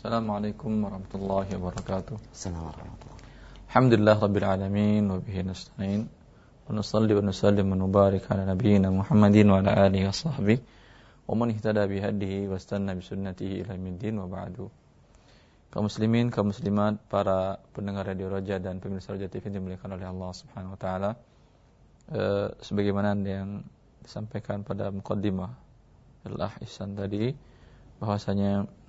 Assalamualaikum warahmatullahi wabarakatuh. Assalamualaikum warahmatullahi Alhamdulillah rabbil alamin wa bihi nasta'in. Wa nusalli wa nusallim wa nubarik ala nabiyyina Muhammadin wa ala alihi wa sahbihi wa man ihtada bi hadihi wa istanna bi sunnatihi ila yaumil wa ba'du. Kaum muslimin, kaum muslimat, para pendengar Radio Roja dan pemirsa Roja TV yang dimuliakan oleh Allah Subhanahu wa taala. Eh, sebagaimana yang disampaikan pada mukaddimah Allah Ihsan tadi bahwasanya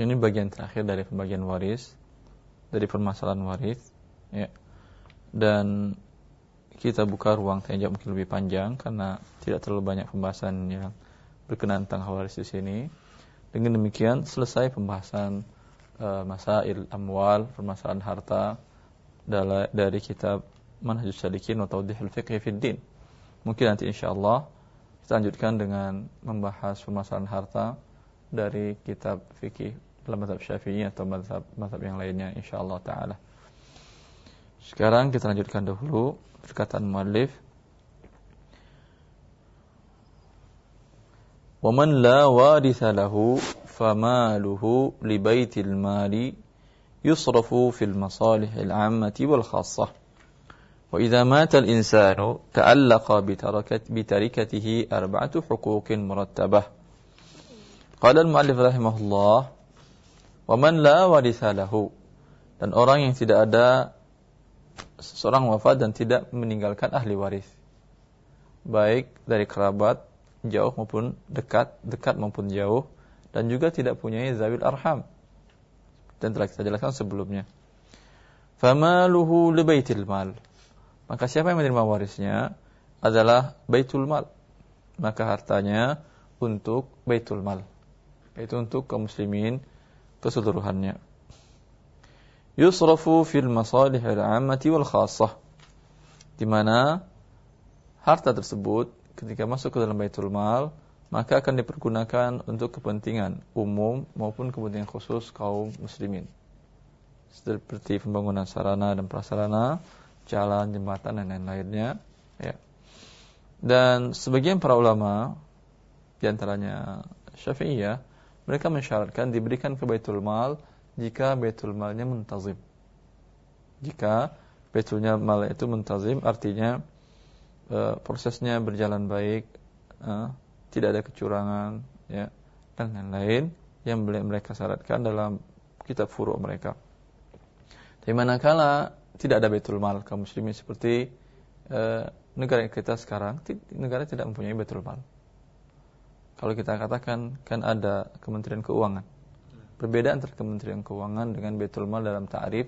ini bagian terakhir dari pembagian waris, dari permasalahan waris, ya. Dan kita buka ruang tanya mungkin lebih panjang karena tidak terlalu banyak pembahasan yang berkenaan tentang waris di sini. Dengan demikian selesai pembahasan uh, masail amwal, permasalahan harta dari kitab Manhajus Salikin wa Tawdihul Fiqh fid Din. Mungkin nanti insyaallah kita lanjutkan dengan membahas permasalahan harta dari kitab fikih dalam mazhab Syafi'i atau mazhab mazhab yang lainnya insyaallah taala. Sekarang kita lanjutkan dahulu perkataan muallif. ومن لا وارث له فماله لبيت المال يصرف في المصالح العامة والخاصة. وإذا مات الإنسان تعلق بتركته أربعة حقوق مرتبة. قال المؤلف رحمه الله Waman la waritha lahu. Dan orang yang tidak ada seorang wafat dan tidak meninggalkan ahli waris. Baik dari kerabat jauh maupun dekat, dekat maupun jauh dan juga tidak punya zawil arham. Dan telah kita jelaskan sebelumnya. Famaluhu li baitil mal. Maka siapa yang menerima warisnya adalah baitul mal. Maka hartanya untuk baitul mal. Itu untuk kaum muslimin keseluruhannya. Yusrafu fil masalih al-ammati wal khassah. Di mana harta tersebut ketika masuk ke dalam baitul mal maka akan dipergunakan untuk kepentingan umum maupun kepentingan khusus kaum muslimin. Seperti pembangunan sarana dan prasarana, jalan, jembatan dan lain-lainnya, ya. Dan sebagian para ulama di antaranya Syafi'iyah mereka mensyaratkan diberikan ke Baitul Mal jika Baitul Malnya muntazim. Jika Baitul Mal itu muntazim artinya e, prosesnya berjalan baik, e, tidak ada kecurangan, ya, dan lain-lain yang mereka syaratkan dalam kitab furu mereka. Tapi manakala tidak ada Baitul Mal kaum muslimin seperti e, negara kita sekarang, negara tidak mempunyai Baitul Mal kalau kita katakan kan ada Kementerian Keuangan. Perbedaan antara Kementerian Keuangan dengan Baitul Mal dalam ta'rif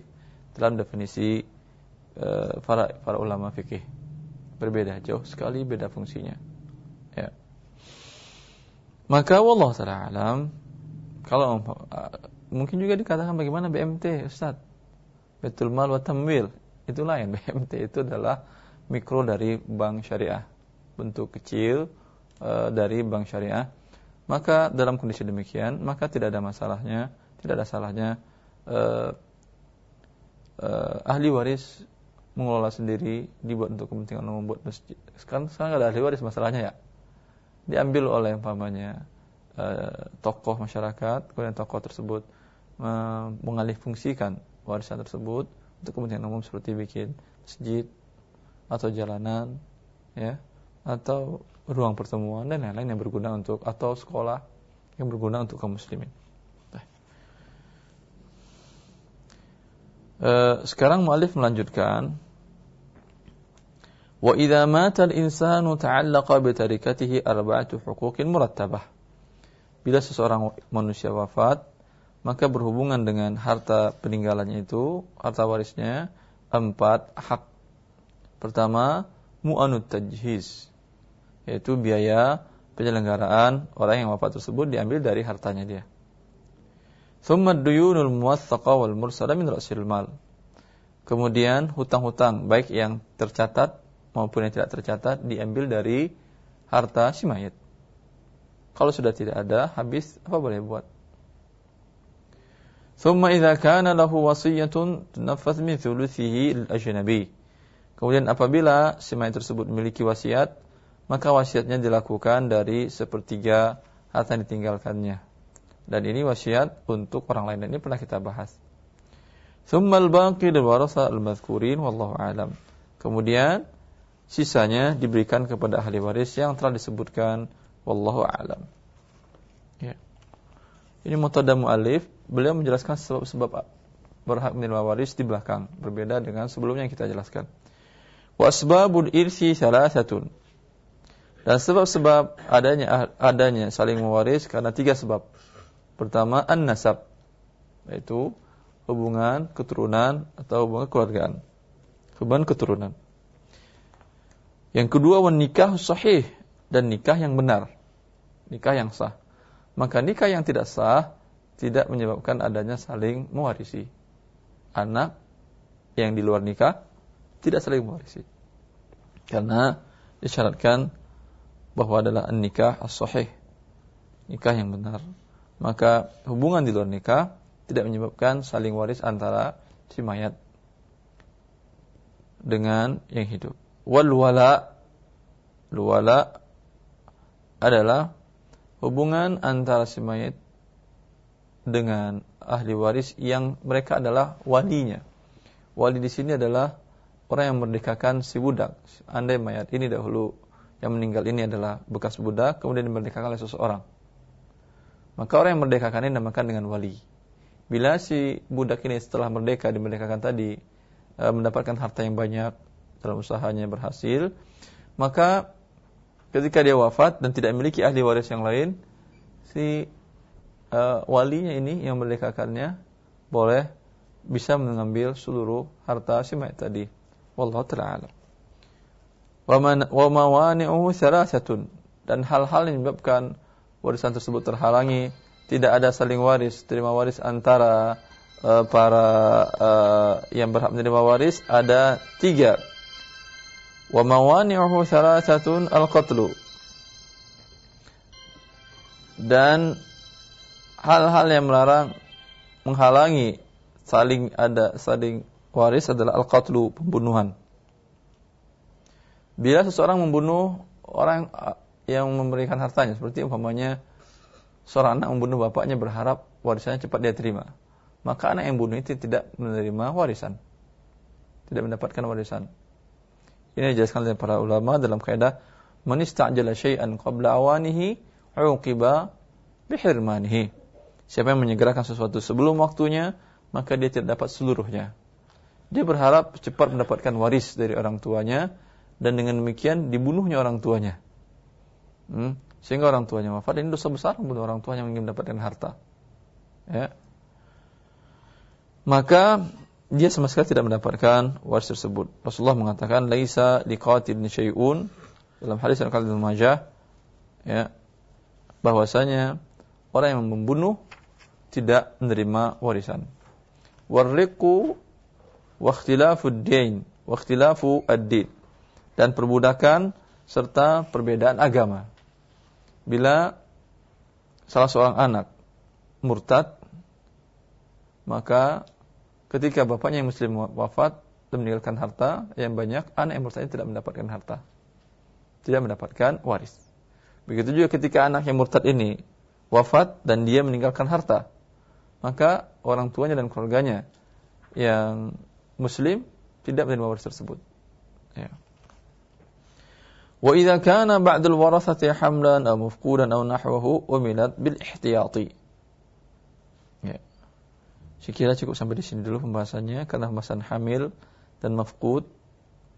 dalam definisi uh, para para ulama fikih. Berbeda jauh sekali beda fungsinya. Ya. Maka wallah taala alam kalau uh, mungkin juga dikatakan bagaimana BMT Ustaz. Baitul Mal wa Tamwil itu lain. BMT itu adalah mikro dari bank syariah. Bentuk kecil Eh, dari bank syariah, maka dalam kondisi demikian, maka tidak ada masalahnya, tidak ada salahnya uh, uh, ahli waris mengelola sendiri, dibuat untuk kepentingan umum, buat masjid. Sekarang sekarang ada ahli waris masalahnya ya, diambil oleh umpamanya uh, tokoh masyarakat, kemudian tokoh tersebut uh, mengalih fungsikan warisan tersebut untuk kepentingan umum seperti bikin masjid atau jalanan, ya, atau ruang pertemuan dan lain-lain yang berguna untuk atau sekolah yang berguna untuk kaum muslimin. Uh, sekarang mualif melanjutkan wa idza mata al-insanu ta'allaqa bi tarikatihi arba'atu huquqin murattabah. Bila seseorang manusia wafat, maka berhubungan dengan harta peninggalannya itu, harta warisnya empat hak. Pertama, mu'anud tajhiz, yaitu biaya penyelenggaraan orang yang wafat tersebut diambil dari hartanya dia. Thumma duyunul wal mursala min rasil mal. Kemudian hutang-hutang baik yang tercatat maupun yang tidak tercatat diambil dari harta si mayat. Kalau sudah tidak ada, habis apa boleh buat? Thumma idza kana lahu wasiyatun tunaffaz min thuluthihi al-ajnabi. Kemudian apabila si mayat tersebut memiliki wasiat, maka wasiatnya dilakukan dari sepertiga harta yang ditinggalkannya. Dan ini wasiat untuk orang lain. Dan ini pernah kita bahas. Thummal baqi lil warasa al-madhkurin wallahu alam. Kemudian sisanya diberikan kepada ahli waris yang telah disebutkan wallahu alam. Ya. Ini mutada mu'alif, beliau menjelaskan sebab-sebab berhak menerima waris di belakang, berbeda dengan sebelumnya yang kita jelaskan. Wa asbabul irsi salasatun. Dan sebab-sebab adanya adanya saling mewaris karena tiga sebab. Pertama an-nasab, yaitu hubungan keturunan atau hubungan keluargaan. Hubungan keturunan. Yang kedua nikah sahih dan nikah yang benar. Nikah yang sah. Maka nikah yang tidak sah tidak menyebabkan adanya saling mewarisi. Anak yang di luar nikah tidak saling mewarisi. Karena disyaratkan bahwa adalah nikah as-sahih. Nikah yang benar. Maka hubungan di luar nikah tidak menyebabkan saling waris antara si mayat dengan yang hidup wal wala adalah hubungan antara si mayit dengan ahli waris yang mereka adalah walinya. Wali di sini adalah orang yang merdekakan si budak. Andai mayat ini dahulu yang meninggal ini adalah bekas budak, kemudian dimerdekakan oleh seseorang. Maka orang yang merdekakan ini dinamakan dengan wali. Bila si budak ini setelah merdeka, dimerdekakan tadi, eh, mendapatkan harta yang banyak, dalam usahanya berhasil, maka ketika dia wafat dan tidak memiliki ahli waris yang lain, si uh, walinya ini yang merdekakannya boleh bisa mengambil seluruh harta si mayat tadi. Wallahu taala Wa mawani'uhu thalathatun dan hal-hal yang menyebabkan warisan tersebut terhalangi, tidak ada saling waris, terima waris antara uh, para uh, yang berhak menerima waris ada tiga. Wa mawani'uhu thalathatun al-qatlu. Dan hal-hal yang melarang menghalangi saling ada saling waris adalah al-qatlu pembunuhan bila seseorang membunuh orang yang memberikan hartanya seperti umpamanya seorang anak membunuh bapaknya berharap warisannya cepat dia terima maka anak yang bunuh itu tidak menerima warisan tidak mendapatkan warisan ini dijelaskan oleh para ulama dalam kaidah man istajala syai'an qabla awanihi uqiba bihirmanihi. Siapa yang menyegerakan sesuatu sebelum waktunya, maka dia tidak dapat seluruhnya. Dia berharap cepat mendapatkan waris dari orang tuanya dan dengan demikian dibunuhnya orang tuanya. Hmm? Sehingga orang tuanya wafat ini dosa besar membunuh orang tuanya yang ingin mendapatkan harta. Ya. Maka dia sama sekali tidak mendapatkan waris tersebut. Rasulullah mengatakan laisa liqatil syai'un dalam hadis yang kali Majah ya bahwasanya orang yang membunuh tidak menerima warisan. Warriqu wa ikhtilafu ad-din wa ikhtilafu ad-din dan perbudakan serta perbedaan agama. Bila salah seorang anak murtad maka ketika bapaknya yang muslim wafat dan meninggalkan harta yang banyak, anak yang murtad tidak mendapatkan harta. Tidak mendapatkan waris. Begitu juga ketika anak yang murtad ini wafat dan dia meninggalkan harta, maka orang tuanya dan keluarganya yang muslim tidak menerima waris tersebut. Ya. Wa idza kana ba'dul warathati hamlan aw mafqudan aw nahwahu umilat bil. Ya. Saya kira cukup sampai di sini dulu pembahasannya karena pembahasan hamil dan mafkud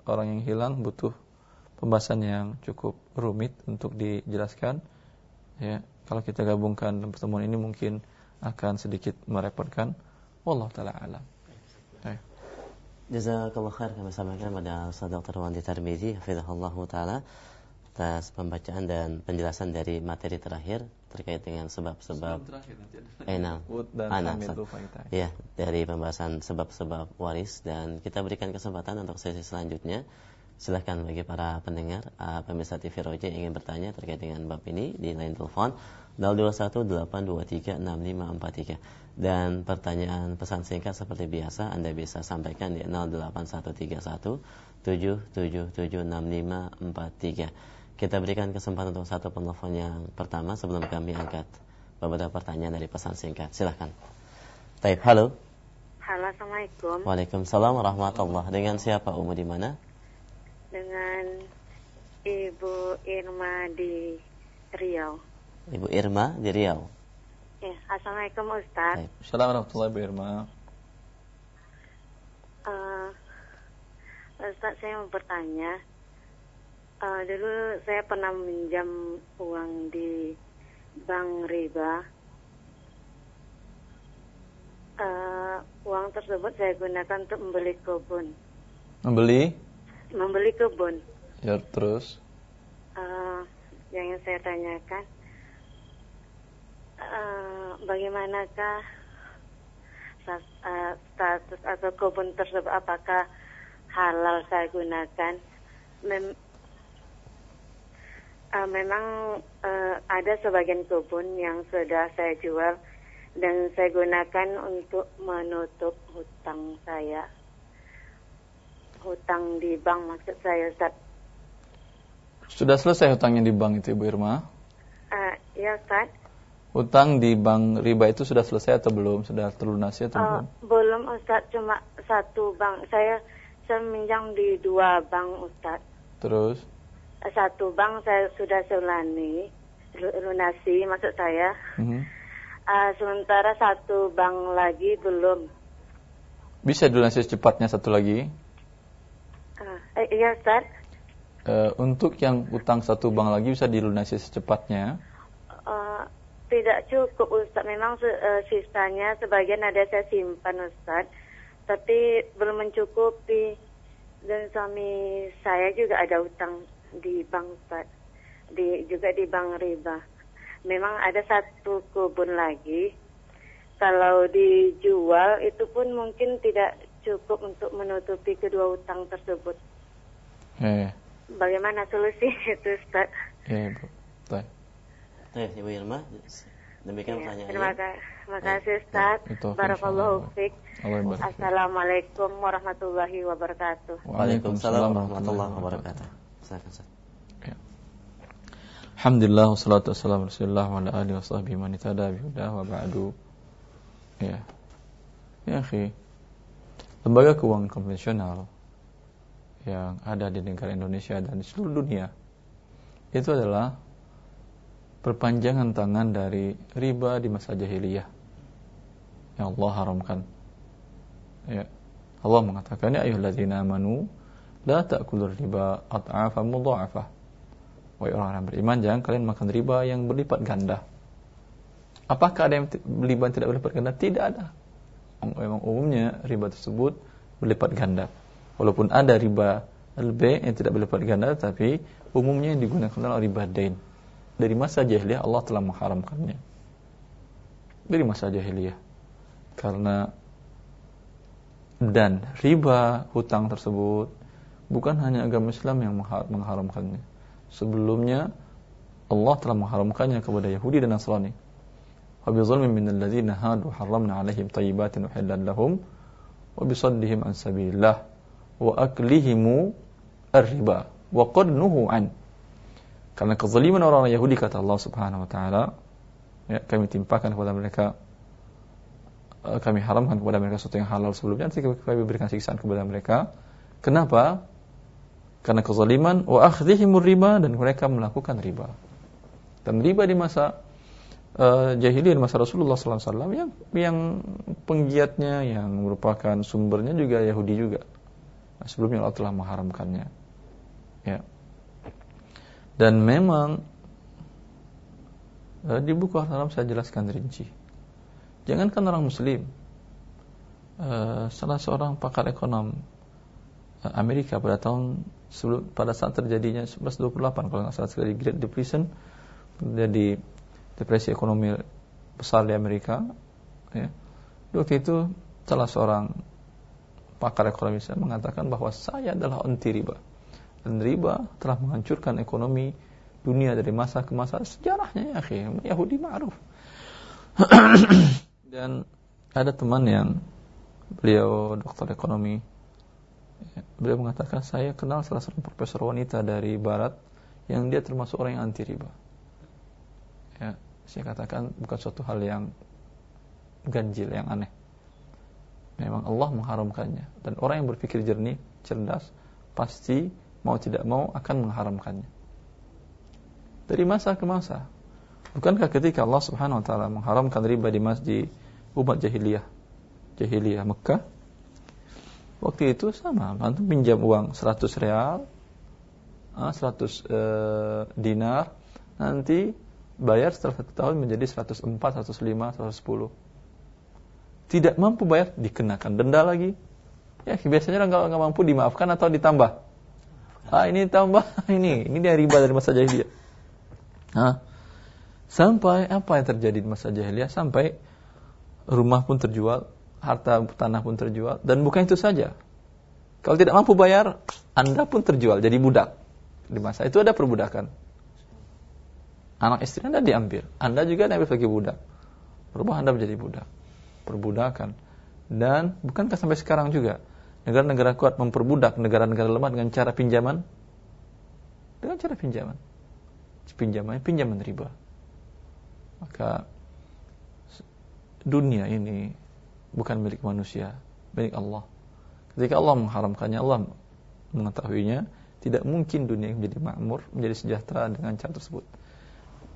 orang yang hilang butuh pembahasan yang cukup rumit untuk dijelaskan. Ya, kalau kita gabungkan dalam pertemuan ini mungkin akan sedikit merepotkan. Wallahu taala alam. Jazakallah khair. Kami sampaikan pada Ustaz Dr. Wandi Tarmizi hafizahullah taala atas pembacaan dan penjelasan dari materi terakhir terkait dengan sebab-sebab enam anak ya dari pembahasan sebab-sebab waris. Dan kita berikan kesempatan untuk sesi selanjutnya. Silahkan bagi para pendengar uh, pemirsa TV Roja yang ingin bertanya terkait dengan bab ini di line telepon 0218236543 dan pertanyaan pesan singkat seperti biasa Anda bisa sampaikan di 08131 7776543 kita berikan kesempatan untuk satu penelpon yang pertama sebelum kami angkat beberapa pertanyaan dari pesan singkat. Silahkan. Taib, halo. Halo, Assalamualaikum. Waalaikumsalam warahmatullahi Dengan siapa Umu di mana? Dengan Ibu Irma di Riau. Ibu Irma di Riau. Ya, Assalamualaikum Ustaz. Assalamualaikum warahmatullahi Irma. Uh, Ustaz, saya mau bertanya. Uh, dulu saya pernah minjam uang di bank riba. Uh, uang tersebut saya gunakan untuk membeli kebun. Membeli? Membeli kebun. Ya, terus? Uh, yang saya tanyakan, uh, bagaimanakah status atau kebun tersebut? Apakah halal saya gunakan? Mem uh, memang uh, ada sebagian kebun yang sudah saya jual dan saya gunakan untuk menutup hutang saya. Hutang di bank maksud saya Ustaz. Sudah selesai hutangnya di bank itu Ibu Irma? Uh, ya Ustaz Utang di bank riba itu sudah selesai atau belum? Sudah terlunasi atau uh, belum? Belum Ustaz, cuma satu bank. Saya saya minjam di dua bank Ustaz. Terus? Satu bank saya sudah selani, lunasi maksud saya. Mm -hmm. uh, sementara satu bank lagi belum. Bisa dilunasi secepatnya satu lagi? Uh, eh, iya Ustaz. Uh, untuk yang utang satu bank lagi bisa dilunasi secepatnya? Tidak cukup Ustaz. Memang uh, sisanya sebagian ada saya simpan Ustaz. Tapi belum mencukupi. Dan suami saya juga ada utang di bank Ustaz. Di, juga di bank riba. Memang ada satu kebun lagi. Kalau dijual itu pun mungkin tidak cukup untuk menutupi kedua utang tersebut. Eh. Bagaimana solusi itu Ustaz? Eh, Bu. Baik. Baik, Ibu Irma. Demikian ya, pertanyaannya. Terima kasih, terima kasih Ustaz. Barakallahu fiik. Assalamualaikum warahmatullahi wabarakatuh. Waalaikumsalam warahmatullahi wabarakatuh. Silakan Ustaz. Ya. Alhamdulillah wassalatu wassalamu Rasulullah wa ala alihi washabbihi man ittaba wa ba'du. Ya. Ya, akhi. Lembaga keuangan konvensional yang ada di negara Indonesia dan di seluruh dunia itu adalah perpanjangan tangan dari riba di masa jahiliyah yang Allah haramkan. Ya. Allah mengatakan ya ayyuhalladzina amanu la ta'kulur riba at'afa mudha'afa. Wahai orang-orang beriman jangan kalian makan riba yang berlipat ganda. Apakah ada yang riba yang tidak berlipat ganda? Tidak ada. Memang umumnya riba tersebut berlipat ganda. Walaupun ada riba lebih yang tidak berlipat ganda tapi umumnya yang digunakan adalah riba dain dari masa jahiliyah Allah telah mengharamkannya. Dari masa jahiliyah. Karena dan riba hutang tersebut bukan hanya agama Islam yang mengharamkannya. Sebelumnya Allah telah mengharamkannya kepada Yahudi dan Nasrani. Wa bi zulmin min alladhina hadu harramna 'alaihim thayyibatin uhillat lahum wa bi saddihim an sabilillah wa aklihimu karena kezaliman orang-orang Yahudi kata Allah Subhanahu wa taala, ya, kami timpakan kepada mereka eh, kami haramkan kepada mereka sesuatu yang halal sebelumnya nanti kami berikan siksaan kepada mereka. Kenapa? Karena kezaliman wa akhdhihimur riba dan mereka melakukan riba. Dan riba di masa uh, jahiliyah masa Rasulullah SAW yang yang penggiatnya yang merupakan sumbernya juga Yahudi juga. Nah, sebelumnya Allah telah mengharamkannya. Ya. Dan memang eh, di buku Al-Haram saya jelaskan rinci. Jangankan orang muslim, eh, salah seorang pakar ekonom eh, Amerika pada tahun sebelum pada saat terjadinya 1928 kalau nggak salah sekali Great Depression terjadi depresi ekonomi besar di Amerika ya. Waktu itu salah seorang pakar ekonomi saya mengatakan bahwa saya adalah anti riba dan riba telah menghancurkan ekonomi dunia dari masa ke masa sejarahnya ya akhi Yahudi ma'ruf dan ada teman yang beliau dokter ekonomi beliau mengatakan saya kenal salah seorang profesor wanita dari barat yang dia termasuk orang yang anti riba ya saya katakan bukan suatu hal yang ganjil, yang aneh. Memang Allah mengharamkannya. Dan orang yang berpikir jernih, cerdas, pasti mau tidak mau akan mengharamkannya. Dari masa ke masa. Bukankah ketika Allah Subhanahu wa taala mengharamkan riba di masjid umat jahiliyah, jahiliyah Mekah, waktu itu sama, antum pinjam uang 100 real, 100 ah, eh, dinar, nanti bayar setelah satu tahun menjadi 104, 105, 110. Tidak mampu bayar, dikenakan denda lagi. Ya biasanya orang nggak mampu dimaafkan atau ditambah. Ah ini tambah ini, ini dia riba dari masa jahiliyah. Nah, sampai apa yang terjadi di masa jahiliyah? Sampai rumah pun terjual, harta tanah pun terjual, dan bukan itu saja. Kalau tidak mampu bayar, anda pun terjual jadi budak. Di masa itu ada perbudakan. Anak istri anda diambil, anda juga diambil sebagai budak. Rumah anda menjadi budak. Perbudakan. Dan bukankah sampai sekarang juga negara-negara kuat memperbudak negara-negara lemah dengan cara pinjaman? Dengan cara pinjaman. Pinjaman pinjaman riba. Maka dunia ini bukan milik manusia milik Allah. Ketika Allah mengharamkannya Allah mengetahuinya tidak mungkin dunia menjadi makmur menjadi sejahtera dengan cara tersebut.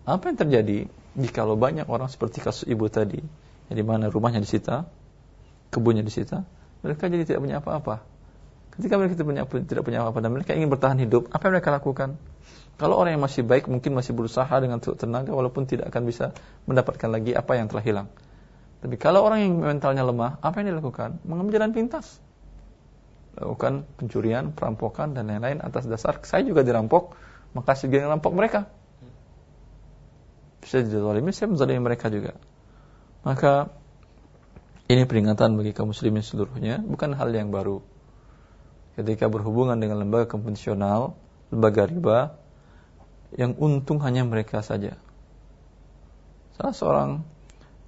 Apa yang terjadi jika banyak orang seperti kasus ibu tadi? Di mana rumahnya disita kebunnya disita mereka jadi tidak punya apa-apa ketika mereka tidak punya, tidak punya apa-apa dan mereka ingin bertahan hidup apa yang mereka lakukan kalau orang yang masih baik mungkin masih berusaha dengan tenaga walaupun tidak akan bisa mendapatkan lagi apa yang telah hilang. Tapi kalau orang yang mentalnya lemah, apa yang dilakukan? Mengambil jalan pintas. Lakukan pencurian, perampokan dan lain-lain atas dasar saya juga dirampok, maka saya juga rampok mereka. Bisa dizalimi, saya menzalimi mereka juga. Maka ini peringatan bagi kaum muslimin seluruhnya, bukan hal yang baru. Ketika berhubungan dengan lembaga konvensional, lembaga riba, yang untung hanya mereka saja. Salah seorang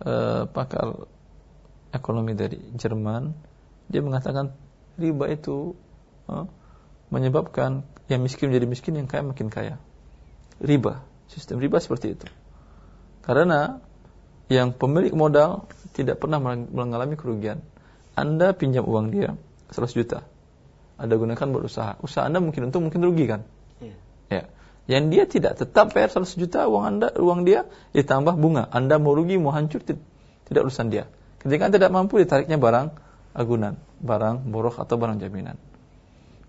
uh, pakar ekonomi dari Jerman, dia mengatakan riba itu uh, menyebabkan yang miskin menjadi miskin, yang kaya makin kaya. Riba, sistem riba seperti itu. Karena yang pemilik modal tidak pernah mengalami kerugian. Anda pinjam uang dia 100 juta. Anda gunakan buat usaha. Usaha Anda mungkin untung, mungkin rugi kan? Yeah. Ya yang dia tidak tetap bayar 100 juta uang anda uang dia ditambah bunga anda mau rugi mau hancur tidak urusan dia ketika anda tidak mampu ditariknya barang agunan barang borok atau barang jaminan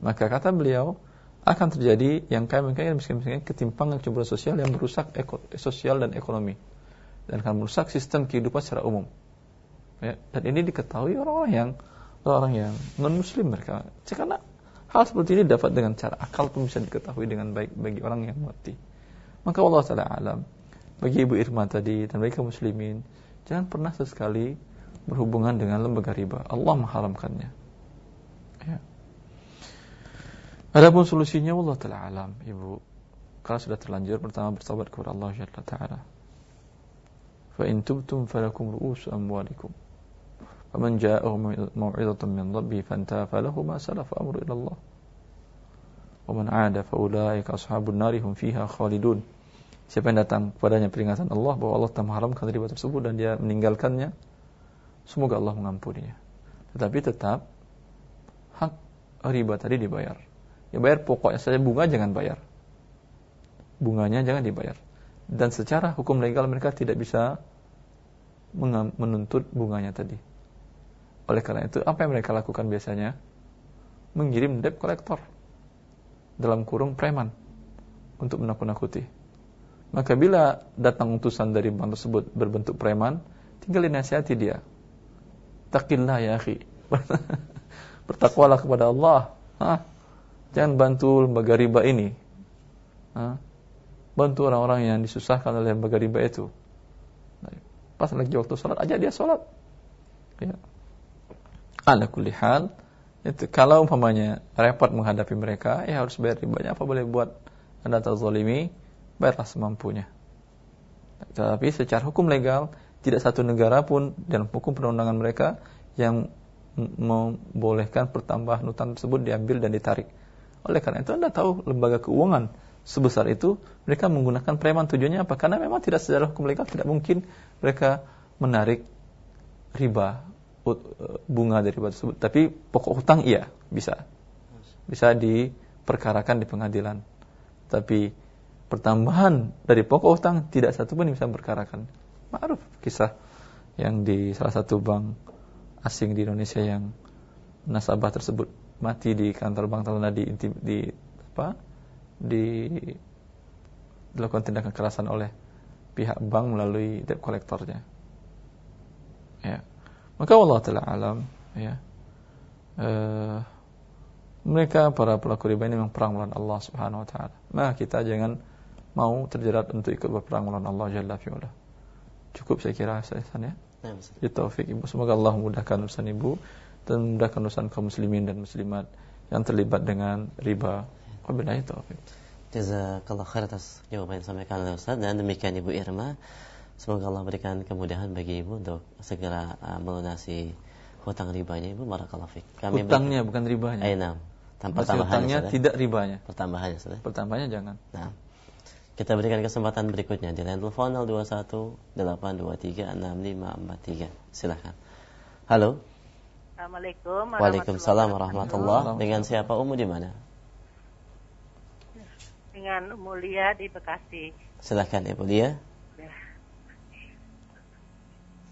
maka kata beliau akan terjadi yang kaya mungkin miskin-miskin ketimpangan kecemburuan sosial yang merusak eko, sosial dan ekonomi dan akan merusak sistem kehidupan secara umum ya, dan ini diketahui orang-orang yang orang yang non muslim mereka karena Hal seperti ini dapat dengan cara akal pun bisa diketahui dengan baik bagi orang yang mengerti. Maka Allah Taala alam bagi Ibu Irma tadi dan bagi kaum muslimin jangan pernah sesekali berhubungan dengan lembaga riba. Allah mengharamkannya. Ya. Adapun solusinya Allah Taala alam, Ibu. Kalau sudah terlanjur pertama bersahabat kepada Allah Jalla Taala. فإن تبتم فلكم رؤوس أموالكم amwalikum جاءه موعظة من ربه فانتهى فله ما سلف أمر إلى الله ومن عاد فأولئك أصحاب النار هم فيها خالدون siapa yang datang kepadanya peringatan Allah bahwa Allah telah mengharamkan riba tersebut dan dia meninggalkannya semoga Allah mengampuninya. Tetapi tetap hak riba tadi dibayar. Ya bayar pokoknya saja bunga jangan bayar. Bunganya jangan dibayar. Dan secara hukum legal mereka tidak bisa menuntut bunganya tadi. Oleh karena itu, apa yang mereka lakukan biasanya? Mengirim debt kolektor dalam kurung preman untuk menakut-nakuti. Maka bila datang utusan dari bank tersebut berbentuk preman, tinggal dinasihati dia. Takillah ya akhi. Bertakwalah kepada Allah. Hah? Jangan bantu lembaga riba ini. Hah? Bantu orang-orang yang disusahkan oleh lembaga riba itu. Pas lagi waktu sholat, aja dia sholat. Ya. Ala kulli itu kalau umpamanya repot menghadapi mereka ya harus bayar ribanya apa boleh buat anda terzalimi bayarlah semampunya. Tapi secara hukum legal tidak satu negara pun dalam hukum perundangan mereka yang membolehkan pertambahan utang tersebut diambil dan ditarik. Oleh karena itu anda tahu lembaga keuangan sebesar itu, mereka menggunakan preman tujuannya apa? Karena memang tidak secara hukum legal tidak mungkin mereka menarik riba bunga dari riba tersebut. Tapi pokok hutang iya bisa, bisa diperkarakan di pengadilan. Tapi pertambahan dari pokok hutang tidak satu pun bisa berkarakan. Ma'ruf kisah yang di salah satu bank asing di Indonesia yang nasabah tersebut mati di kantor bank di, di, di apa di dilakukan tindakan kekerasan oleh pihak bank melalui debt collectornya. Ya. Maka Allah taala alam ya. Uh, mereka para pelaku riba ini memang perang melawan Allah Subhanahu wa taala. Maka kita jangan mau terjerat untuk ikut berperang melawan Allah Jalla fi'ala. Cukup saya kira saya ya. Ya taufik Ibu. Semoga Allah memudahkan urusan Ibu dan memudahkan urusan kaum muslimin dan muslimat yang terlibat dengan riba. Wabillahi taufik. Jazakallah khair atas jawaban yang disampaikan oleh Ustaz dan demikian Ibu Irma. Semoga Allah berikan kemudahan bagi Ibu untuk segera uh, melunasi hutang ribanya Ibu barakallahu fik. Kami Hutangnya bukan ribanya. Ayo, Tanpa tambahannya tidak ribanya. Pertambahannya sudah. Pertambahannya jangan. Nah. Kita berikan kesempatan berikutnya di line telepon 021 823 6543. Silakan. Halo. Assalamualaikum Waalaikumsalam warahmatullahi Dengan siapa Umu di mana? Dengan Mulia di Bekasi. Silakan Ibu Lia. Ya.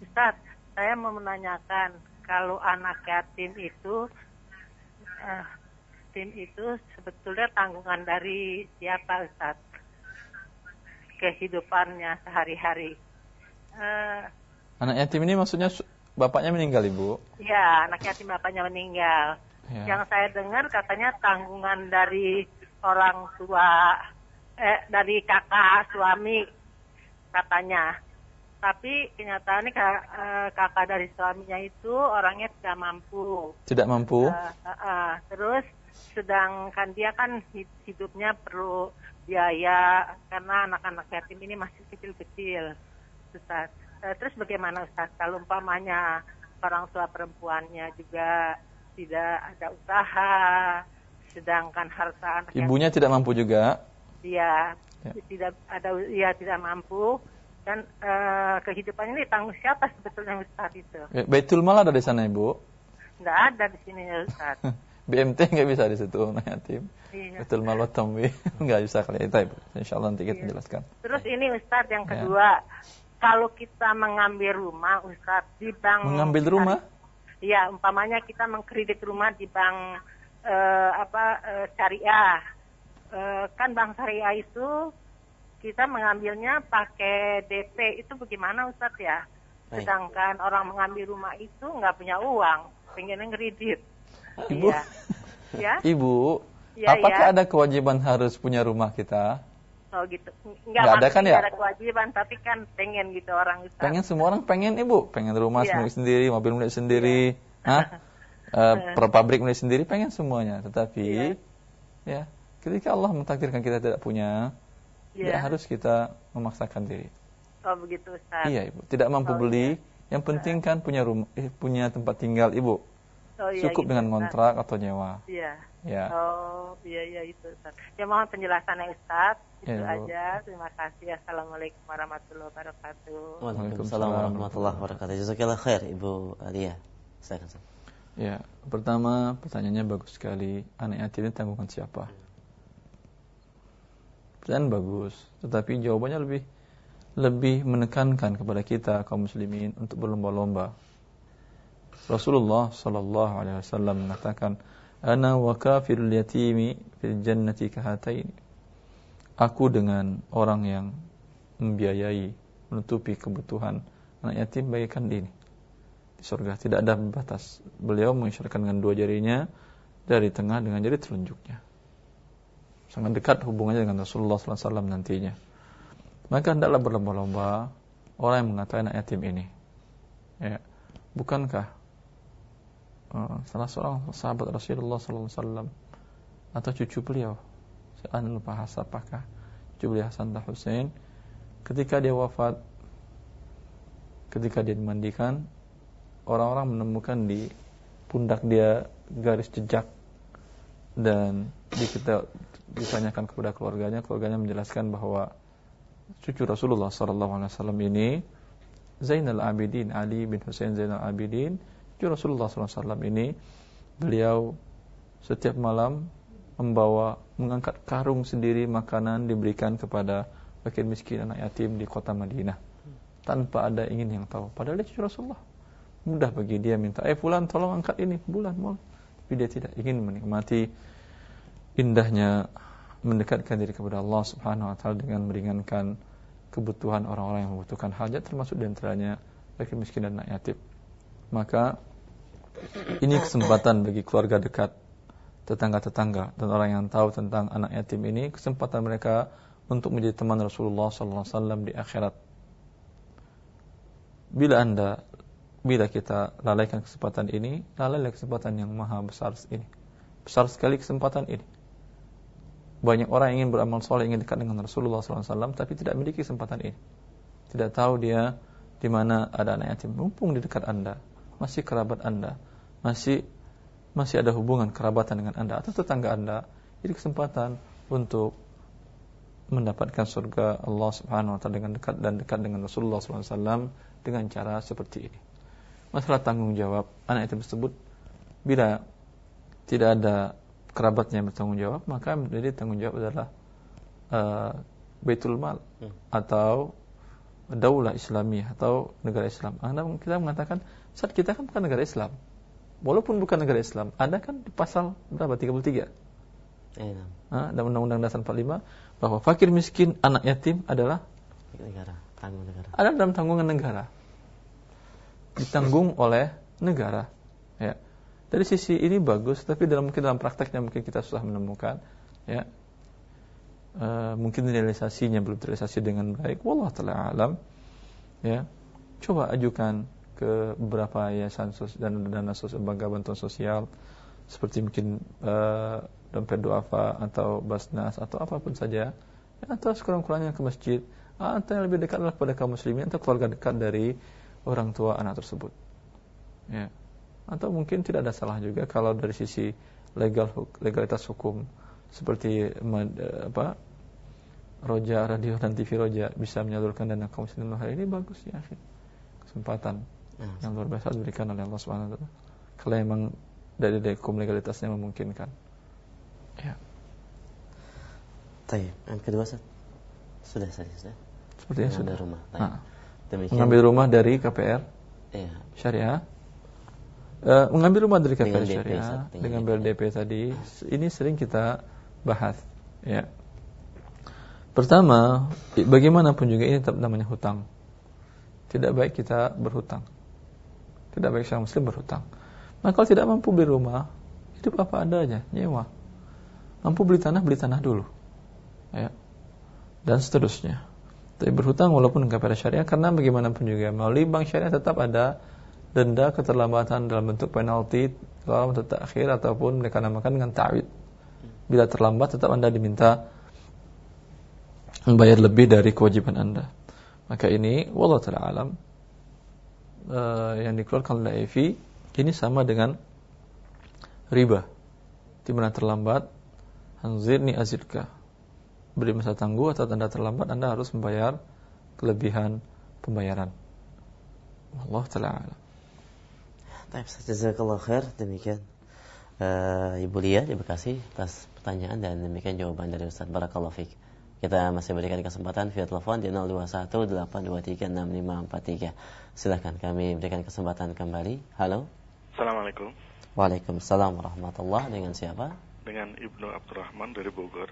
Ustaz, saya mau menanyakan kalau anak yatim itu uh, tim itu sebetulnya tanggungan dari siapa Ustaz? kehidupannya sehari-hari. Uh, anak yatim ini maksudnya bapaknya meninggal ibu? Iya, anak yatim bapaknya meninggal. Ya. Yang saya dengar katanya tanggungan dari orang tua, eh dari kakak suami katanya. Tapi kenyataannya eh, kakak dari suaminya itu orangnya tidak mampu. Tidak mampu? Uh, uh, uh. Terus sedangkan dia kan hidupnya perlu biaya karena anak-anak yatim ini masih kecil-kecil, Ustaz. Eh, terus bagaimana Ustaz kalau umpamanya orang tua perempuannya juga tidak ada usaha, sedangkan harta anak ibunya tidak mampu juga? Iya, ya. tidak ada ya tidak mampu dan uh, kehidupannya ini tanggung siapa sebetulnya Ustaz itu? Ya, Baitul Mal ada di sana Ibu? Tidak ada di sini Ustaz. BMT nggak bisa di situ anak yatim. Iya. Betul malu tamwi nggak bisa kali itu. Insya Allah nanti kita iya. jelaskan. Terus ini Ustadz yang ya. kedua, ya. kalau kita mengambil rumah Ustadz di bank. Mengambil rumah? Iya, umpamanya kita mengkredit rumah di bank eh, apa eh, syariah. Eh, kan bank syariah itu kita mengambilnya pakai DP itu bagaimana Ustadz ya? Sedangkan orang mengambil rumah itu nggak punya uang, pengen kredit. Ibu, iya. ya? Ibu, ya, apakah ya. ada kewajiban harus punya rumah kita? Oh gitu. Enggak, Nggak ada kan ya? ada kewajiban, tapi kan pengen gitu orang Ustaz. Pengen semua orang pengen Ibu, pengen rumah ya. sendiri, mobil milik sendiri, ya. Hah? uh, per pabrik milik sendiri pengen semuanya, tetapi ya. ya, ketika Allah mentakdirkan kita tidak punya, ya. tidak harus kita memaksakan diri. Oh begitu Ustaz. Iya Ibu, tidak mampu oh, beli, ya. yang penting kan punya rumah, eh, punya tempat tinggal Ibu. Oh, iya, Cukup gitu, dengan kontrak atau nyewa. Iya. Ya. Oh, iya iya itu Ustaz. Ya mohon penjelasannya Ustaz. Itu ya, aja. Terima kasih. Assalamualaikum warahmatullahi wabarakatuh. Waalaikumsalam warahmatullahi wabarakatuh. Jazakallah khair Ibu Alia. Saya Ya, pertama pertanyaannya bagus sekali. Anak yatim ini tanggungan siapa? Pertanyaan bagus, tetapi jawabannya lebih lebih menekankan kepada kita kaum muslimin untuk berlomba-lomba Rasulullah sallallahu alaihi wasallam mengatakan, "Ana wa kafirul yatimi fil jannati kahataini." Aku dengan orang yang membiayai, menutupi kebutuhan anak yatim bagaikan ini. Di surga tidak ada batas. Beliau mengisyaratkan dengan dua jarinya dari tengah dengan jari telunjuknya. Sangat dekat hubungannya dengan Rasulullah SAW nantinya. Maka hendaklah berlomba-lomba orang yang mengatakan anak yatim ini. Ya. Bukankah uh, salah seorang sahabat Rasulullah SAW atau cucu beliau saya lupa apakah cucu beliau Hasan Hussein ketika dia wafat ketika dia dimandikan orang-orang menemukan di pundak dia garis jejak dan kita ditanyakan kepada keluarganya, keluarganya menjelaskan bahwa cucu Rasulullah SAW ini Zainal Abidin Ali bin Husain Zainal Abidin cucu Rasulullah SAW ini beliau setiap malam membawa mengangkat karung sendiri makanan diberikan kepada fakir miskin anak yatim di kota Madinah tanpa ada ingin yang tahu. Padahal dia cucu Rasulullah mudah bagi dia minta eh fulan tolong angkat ini bulan mau tapi dia tidak ingin menikmati indahnya mendekatkan diri kepada Allah Subhanahu wa taala dengan meringankan kebutuhan orang-orang yang membutuhkan hajat termasuk di antaranya fakir miskin dan anak yatim. Maka ini kesempatan bagi keluarga dekat, tetangga-tetangga dan orang yang tahu tentang anak yatim ini kesempatan mereka untuk menjadi teman Rasulullah SAW di akhirat. Bila anda, bila kita lalaikan kesempatan ini, lalailah kesempatan yang maha besar ini. Besar sekali kesempatan ini banyak orang ingin beramal soleh, ingin dekat dengan Rasulullah SAW, tapi tidak memiliki kesempatan ini. Tidak tahu dia di mana ada anak yatim. Mumpung di dekat anda, masih kerabat anda, masih masih ada hubungan kerabatan dengan anda atau tetangga anda, ini kesempatan untuk mendapatkan surga Allah Subhanahu Wa Taala dengan dekat dan dekat dengan Rasulullah SAW dengan cara seperti ini. Masalah tanggung jawab anak yatim tersebut bila tidak ada kerabatnya bertanggung jawab, maka menjadi tanggung jawab adalah uh, Baitul Mal hmm. atau Daulah Islami atau negara Islam. Anda kita mengatakan saat kita kan bukan negara Islam. Walaupun bukan negara Islam, ada kan di pasal berapa? 33. Iya. Nah, dalam Undang-Undang Dasar 45 bahwa fakir miskin anak yatim adalah negara, tanggung negara. Ada dalam tanggungan negara. Ditanggung oleh negara. Ya. Dari sisi ini bagus tapi dalam mungkin dalam prakteknya mungkin kita susah menemukan ya e, mungkin realisasinya belum terrealisasi dengan baik. Wallah taala alam. Ya. Coba ajukan ke beberapa yayasan sosial dan dana sosial bangga bantuan sosial seperti mungkin e, dompet duafa atau basnas atau apa pun saja. Ya, atau sekurang-kurangnya ke masjid. Atau yang lebih dekat adalah kepada kaum muslimin atau keluarga dekat dari orang tua anak tersebut ya atau mungkin tidak ada salah juga kalau dari sisi legal legalitas hukum seperti apa Roja Radio dan TV Roja bisa menyalurkan dana kaum muslimin hari ini bagus ya kesempatan ya. yang luar biasa diberikan oleh Allah Subhanahu wa taala kalau memang dari hukum legalitasnya memungkinkan ya Tayyip. Yang kedua Seth. Sudah saja sudah. Sepertinya sudah. rumah. Nah. Mengambil rumah dari KPR. Iya. Syariah? Uh, mengambil rumah dari KPR syariah dengan BLDP tadi ini sering kita bahas ya. Pertama bagaimanapun juga ini tetap namanya hutang. Tidak baik kita berhutang. Tidak baik seorang muslim berhutang. Nah kalau tidak mampu beli rumah hidup apa adanya nyewa. Mampu beli tanah beli tanah dulu ya. Dan seterusnya tapi berhutang walaupun KPR syariah karena bagaimanapun juga melalui bank syariah tetap ada denda keterlambatan dalam bentuk penalti dalam bentuk takhir ataupun mereka namakan dengan ta'wid. Bila terlambat tetap Anda diminta membayar lebih dari kewajiban Anda. Maka ini wallahu taala alam uh, yang dikeluarkan oleh EFI ini sama dengan riba. Di mana terlambat anzirni azidka. Beri masa tangguh atau tanda terlambat Anda harus membayar kelebihan pembayaran. Allah taala. Baik, jazakallah khair. Demikian uh, Ibu Lia di Bekasi atas pertanyaan dan demikian jawaban dari Ustaz Barakallahu Fik. Kita masih berikan kesempatan via telepon di 0218236543. Silahkan kami berikan kesempatan kembali. Halo. Assalamualaikum. Waalaikumsalam warahmatullah. Dengan siapa? Dengan Ibnu Abdurrahman dari Bogor.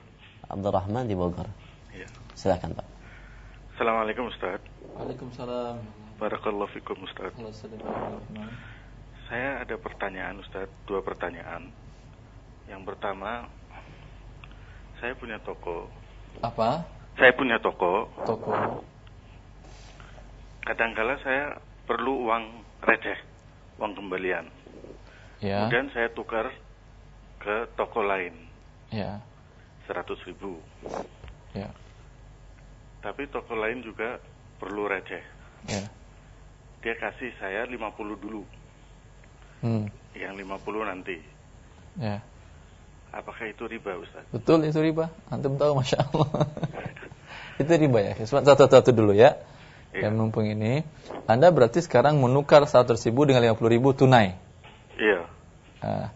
Abdurrahman di Bogor. Iya. Silakan Pak. Assalamualaikum Ustaz. Waalaikumsalam. Barakallahu fikum Ustaz. Saya ada pertanyaan Ustaz, dua pertanyaan. Yang pertama, saya punya toko. Apa? Saya punya toko. Toko. Kadangkala saya perlu uang receh, uang kembalian. Ya. Kemudian saya tukar ke toko lain. Ya. Seratus ribu. Ya. Tapi toko lain juga perlu receh. Ya. Dia kasih saya 50 dulu hmm. yang 50 nanti. Ya. apakah itu riba Ustaz? Betul itu riba. Antum tahu Masya Allah. itu riba ya. Satu-satu dulu ya. Iya. Yang mumpung ini. Anda berarti sekarang menukar 100 ribu dengan 50 ribu tunai. Iya. Uh,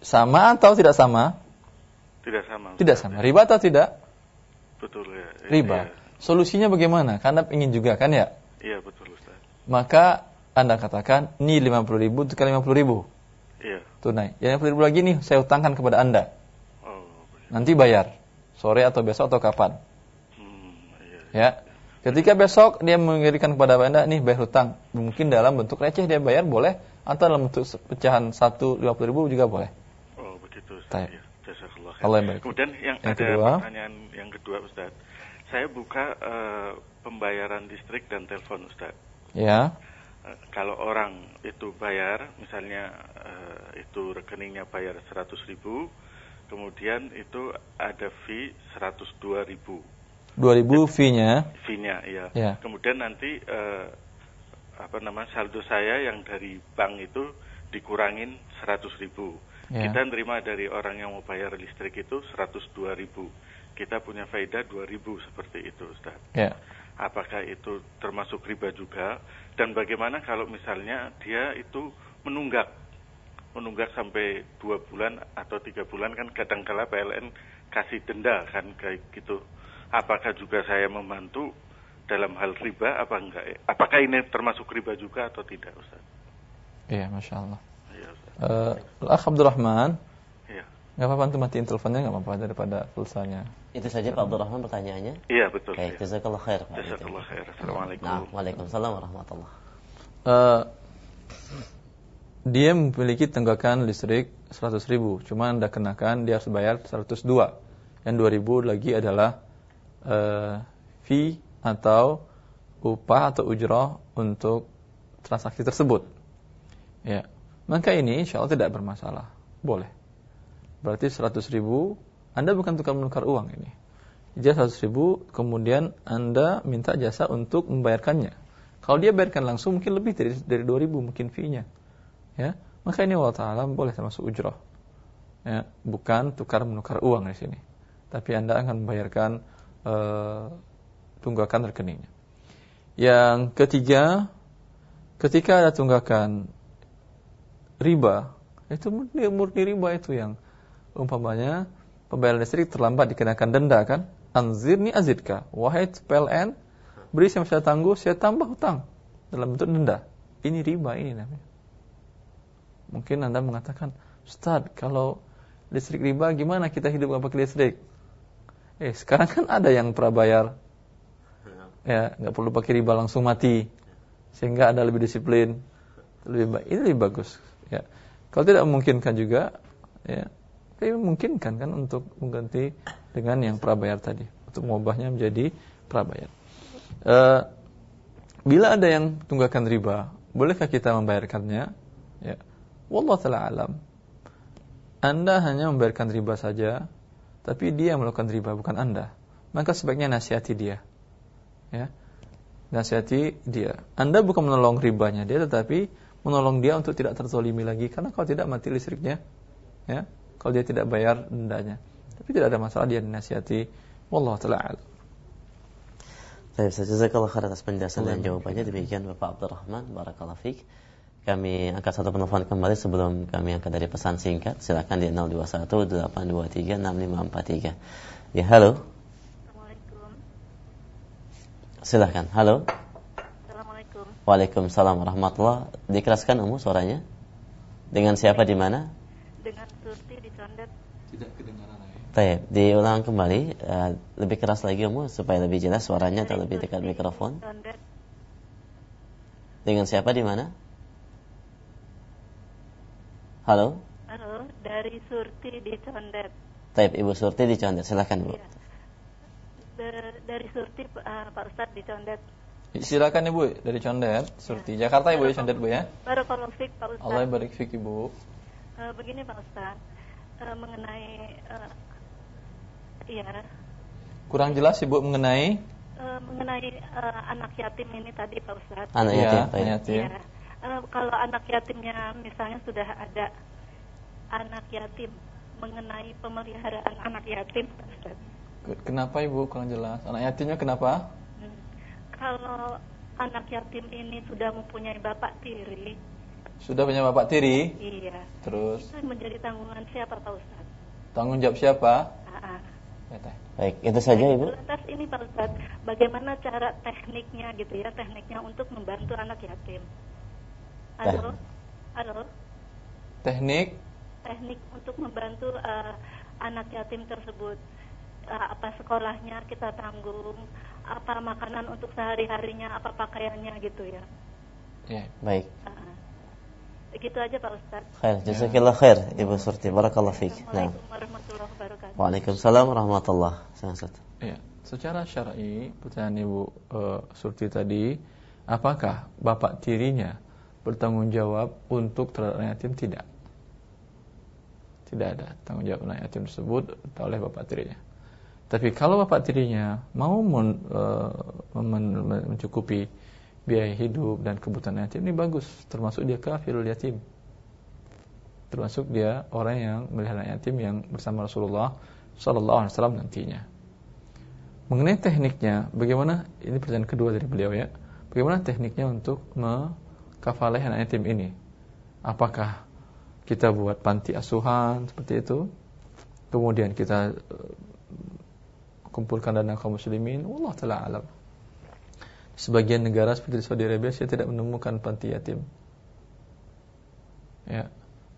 sama atau tidak sama? Tidak sama. Tidak sama. Riba atau tidak? Betul ya. Riba. Iya. Solusinya bagaimana? Karena ingin juga kan ya? Iya betul Ustaz. Maka Anda katakan, ini 50 ribu, tukar 50 ribu. Iya. Tunai. Yang 50 ribu lagi nih, saya utangkan kepada Anda. Oh, Nanti bayar. Sore atau besok atau kapan. Hmm, iya, iya. Ya. Ketika besok dia mengirimkan kepada Anda, nih bayar hutang. Mungkin dalam bentuk receh dia bayar, boleh. Atau dalam bentuk pecahan 1, 50 ribu juga boleh. Oh begitu Ustaz. Ya. Allah yang Kemudian yang, yang ada kedua. pertanyaan yang kedua Ustaz. Saya buka uh, pembayaran listrik dan telepon Ustaz. Ya. Uh, kalau orang itu bayar, misalnya uh, itu rekeningnya bayar 100 ribu, kemudian itu ada fee 102 ribu. 2000 fee-nya? Fee-nya, iya. Ya. Kemudian nanti uh, apa nama saldo saya yang dari bank itu dikurangin 100 ribu. Ya. Kita nerima dari orang yang mau bayar listrik itu 102 ribu. Kita punya faedah 2 ribu seperti itu Ustaz. Ya. Apakah itu termasuk riba juga? Dan bagaimana kalau misalnya dia itu menunggak menunggak sampai dua bulan atau tiga bulan kan kadang-kala PLN kasih denda kan kayak gitu. Apakah juga saya membantu dalam hal riba apa enggak? Apakah ini termasuk riba juga atau tidak Ustaz? Iya, Masya Allah. Uh, Akh Abdurrahman. Iya. Gak apa-apa antum matiin teleponnya gak apa-apa daripada pulsanya. Itu saja Pak Abdurrahman pertanyaannya. Iya betul. Baik, jazakallah khair. Jazakallah khair. Assalamualaikum. Nah, waalaikumsalam warahmatullah. Uh, dia memiliki tenggakan listrik 100 ribu, cuma anda kenakan dia harus bayar 102. Yang 2000 lagi adalah uh, fee atau upah atau ujrah untuk transaksi tersebut. Ya. Maka ini insya Allah tidak bermasalah. Boleh. Berarti 100 ribu, Anda bukan tukar menukar uang ini. Jasa 100 ribu, kemudian Anda minta jasa untuk membayarkannya. Kalau dia bayarkan langsung mungkin lebih dari dari 2000 mungkin fee-nya. Ya. Maka ini Allah Ta'ala boleh termasuk ujrah. Ya, bukan tukar menukar uang di sini. Tapi Anda akan membayarkan uh, tunggakan rekeningnya. Yang ketiga, ketika ada tunggakan riba. Itu murni, murni riba itu yang umpamanya pembayaran listrik terlambat dikenakan denda kan? Anzirni azidka. Wahai PLN beri saya saya tangguh saya tambah hutang. Dalam bentuk denda. Ini riba ini namanya. Mungkin anda mengatakan Ustaz kalau listrik riba gimana kita hidup nggak pakai listrik? Eh sekarang kan ada yang prabayar. Ya nggak perlu pakai riba langsung mati. Sehingga anda lebih disiplin. Lebih baik ini lebih bagus Ya. Kalau tidak memungkinkan juga, ya, tapi memungkinkan kan untuk mengganti dengan yang prabayar tadi, untuk mengubahnya menjadi prabayar. E, bila ada yang tunggakan riba, bolehkah kita membayarkannya? Ya. Wallah taala alam. Anda hanya membayarkan riba saja, tapi dia melakukan riba bukan Anda. Maka sebaiknya nasihati dia. Ya. Nasihati dia. Anda bukan menolong ribanya dia tetapi menolong dia untuk tidak terzolimi lagi karena kalau tidak mati listriknya ya kalau dia tidak bayar dendanya tapi tidak ada masalah dia dinasihati wallahu taala Baik, jazakallah khair atas penjelasan dan jawabannya demikian Bapak Abdurrahman barakallahu fiik. Kami angkat satu penelpon kembali sebelum kami angkat dari pesan singkat. Silakan di 021 823 6543. Ya, halo. Assalamualaikum. Silakan. Halo. Waalaikumsalam warahmatullah. Dikeraskan Umu suaranya. Dengan siapa di mana? Dengan Surti di Condet. Tidak kedengaran Baik, diulang kembali uh, lebih keras lagi Umu supaya lebih jelas suaranya atau lebih dekat mikrofon. Condet. Dengan siapa di mana? Halo? Halo, dari Surti di Condet. Baik, Ibu Surti di Condet. Silakan, Bu. Iya. Dari Surti uh, Pak Ustadz di Condet. Silakan Ibu dari Condet, Surti. Ya. Jakarta Ibu ya Condet Bu ya. Barakallahu fik Pak Ustaz. Allah barik fik Ibu. Uh, begini Pak Ustaz, uh, mengenai uh, iya. Kurang jelas Ibu mengenai uh, mengenai uh, anak yatim ini tadi Pak Ustaz. Anak yatim. Ya, anak yatim. Ya. Uh, kalau anak yatimnya misalnya sudah ada anak yatim mengenai pemeliharaan anak yatim, Ustaz. Kenapa Ibu kurang jelas? Anak yatimnya kenapa? Kalau anak yatim ini sudah mempunyai bapak tiri. Sudah punya bapak tiri? Iya. Terus? Itu menjadi tanggungan siapa Pak Ustaz? Tanggung jawab siapa? Aa. Ya, Baik, itu saja Ibu. Lantas ini Pak Ustaz, bagaimana cara tekniknya gitu ya, tekniknya untuk membantu anak yatim? Halo? Halo? Teknik? Teknik untuk membantu uh, anak yatim tersebut apa sekolahnya kita tanggung, apa makanan untuk sehari-harinya, apa pakaiannya gitu ya. Ya. Baik. Uh, Begitu aja Pak Ustaz. Khair, jazakallah khair Ibu Surti. Barakallah fiik. Nah. warahmatullahi wabarakatuh. Waalaikumsalam warahmatullahi wabarakatuh. Ya, secara syar'i pertanyaan Ibu uh, Surti tadi, apakah bapak tirinya bertanggung jawab untuk terhadap yatim tidak? Tidak ada tanggung jawab anak yatim tersebut oleh bapak tirinya. Tapi kalau bapak tirinya mau men, uh, men, mencukupi biaya hidup dan kebutuhan yatim ini bagus, termasuk dia kafirul yatim. Termasuk dia orang yang melihara yatim yang bersama Rasulullah sallallahu alaihi wasallam nantinya. Mengenai tekniknya, bagaimana ini pertanyaan kedua dari beliau ya. Bagaimana tekniknya untuk mengkafalah anak yatim ini? Apakah kita buat panti asuhan seperti itu? Kemudian kita kumpulkan dana kaum muslimin Allah taala alam sebagian negara seperti Saudi Arabia saya tidak menemukan panti yatim ya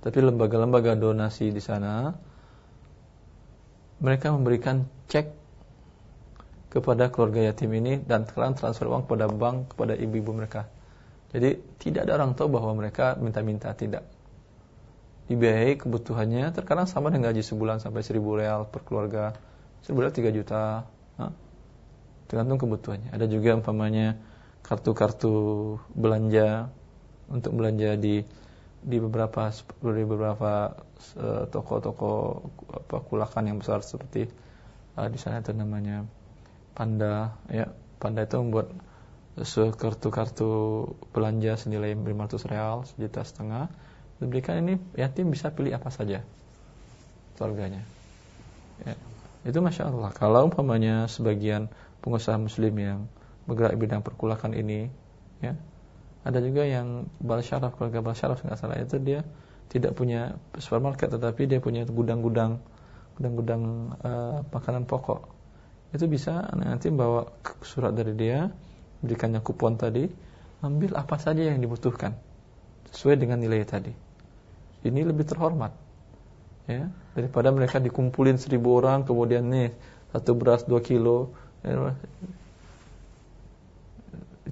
tapi lembaga-lembaga donasi di sana mereka memberikan cek kepada keluarga yatim ini dan sekarang transfer uang kepada bank kepada ibu-ibu mereka. Jadi tidak ada orang tahu bahwa mereka minta-minta tidak. Dibiayai kebutuhannya terkadang sama dengan gaji sebulan sampai seribu real per keluarga sebulan 3 juta. Tergantung kebutuhannya. Ada juga umpamanya kartu-kartu belanja untuk belanja di di beberapa di beberapa eh, toko-toko uh, apa kulakan yang besar seperti uh, di sana itu namanya Panda ya. Panda itu membuat kartu-kartu belanja senilai 500 real sejuta setengah. Diberikan ini yatim bisa pilih apa saja keluarganya ya itu masya Allah. Kalau umpamanya sebagian pengusaha Muslim yang bergerak bidang perkulakan ini, ya, ada juga yang bal syaraf keluarga bal syaraf nggak salah itu dia tidak punya supermarket tetapi dia punya gudang-gudang gudang-gudang uh, makanan pokok. Itu bisa nanti bawa surat dari dia, berikannya kupon tadi, ambil apa saja yang dibutuhkan sesuai dengan nilai tadi. Ini lebih terhormat ya daripada mereka dikumpulin seribu orang kemudian nih satu beras dua kilo ya,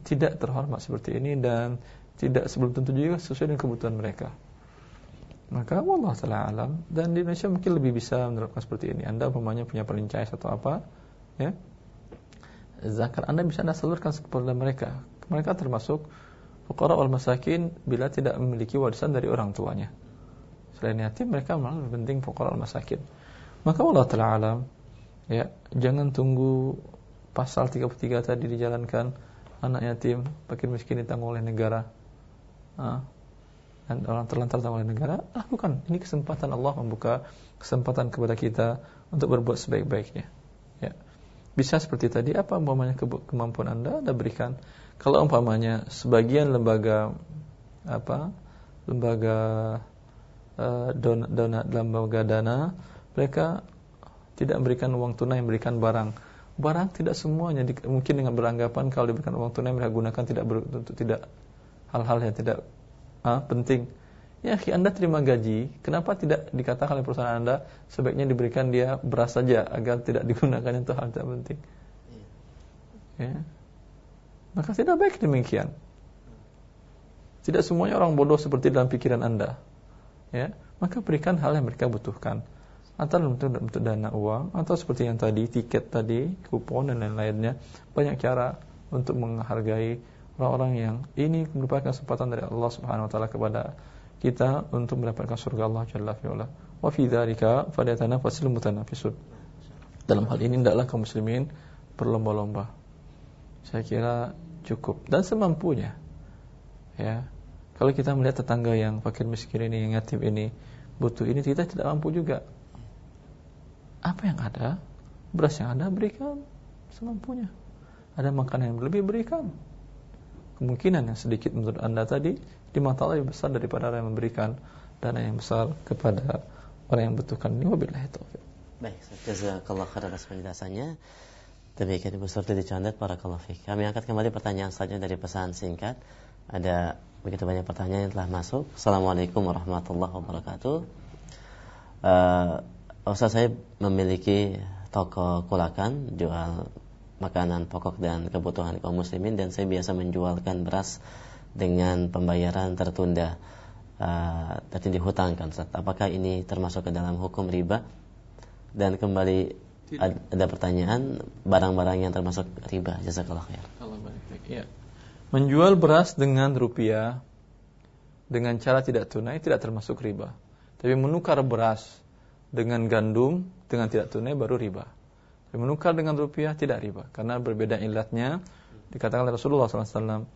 tidak terhormat seperti ini dan tidak sebelum tentu juga sesuai dengan kebutuhan mereka. Maka Allah taala alam dan di Indonesia mungkin lebih bisa menerapkan seperti ini. Anda umpamanya punya pelincai atau apa ya zakat anda bisa anda salurkan kepada mereka. Mereka termasuk fuqara wal masakin bila tidak memiliki warisan dari orang tuanya selain yatim mereka malah lebih penting fuqara masakin maka Allah taala alam ya jangan tunggu pasal 33 tadi dijalankan anak yatim fakir miskin ditanggung oleh negara. Ah, dan orang terlantar ditanggung oleh negara lakukan. Ini kesempatan Allah membuka kesempatan kepada kita untuk berbuat sebaik-baiknya. Ya. Bisa seperti tadi apa umpamanya kemampuan anda? Anda berikan. Kalau umpamanya sebagian lembaga apa lembaga Eh, dona, dona dalam lembaga dana mereka tidak memberikan uang tunai memberikan barang. Barang tidak semuanya di, mungkin dengan beranggapan kalau diberikan uang tunai mereka gunakan tidak ber, untuk tidak hal-hal yang tidak ah, penting. Ya anda terima gaji kenapa tidak dikatakan oleh perusahaan anda sebaiknya diberikan dia beras saja agar tidak digunakan untuk hal tidak penting? Ya. Maka tidak baik demikian. Tidak semuanya orang bodoh seperti dalam pikiran anda ya maka berikan hal yang mereka butuhkan antara bentuk, bentuk dana uang atau seperti yang tadi tiket tadi kupon dan lain-lainnya banyak cara untuk menghargai orang-orang yang ini merupakan kesempatan dari Allah Subhanahu wa taala kepada kita untuk mendapatkan surga Allah Jalla fi'ala. Wa fi dzalika falyatanafasul mutanafisun. Dalam hal ini hendaklah kaum muslimin berlomba-lomba. Saya kira cukup dan semampunya. Ya, kalau kita melihat tetangga yang fakir miskin ini, yang yatim ini, butuh ini, kita tidak mampu juga. Apa yang ada, beras yang ada berikan semampunya. Ada makanan yang lebih berikan. Kemungkinan yang sedikit menurut Anda tadi di mata Allah lebih besar daripada orang yang memberikan dana yang besar kepada orang yang membutuhkan ini wabillahi taufiq. Baik, jazakallah khair atas penjelasannya. Demikian Ibu Surti di Condet para kalafik. Kami angkat kembali pertanyaan selanjutnya dari pesan singkat. Ada begitu banyak pertanyaan yang telah masuk. Assalamualaikum warahmatullahi wabarakatuh. Uh, Ustaz saya memiliki toko kulakan jual makanan pokok dan kebutuhan kaum muslimin dan saya biasa menjualkan beras dengan pembayaran tertunda uh, dan dihutangkan Ustaz. Apakah ini termasuk ke dalam hukum riba? Dan kembali Tidak. ada pertanyaan barang-barang yang termasuk riba. Jazakallah khair. Ya. Menjual beras dengan rupiah dengan cara tidak tunai tidak termasuk riba. Tapi menukar beras dengan gandum dengan tidak tunai baru riba. Menukar dengan rupiah tidak riba karena berbeda ilatnya. Dikatakan oleh Rasulullah SAW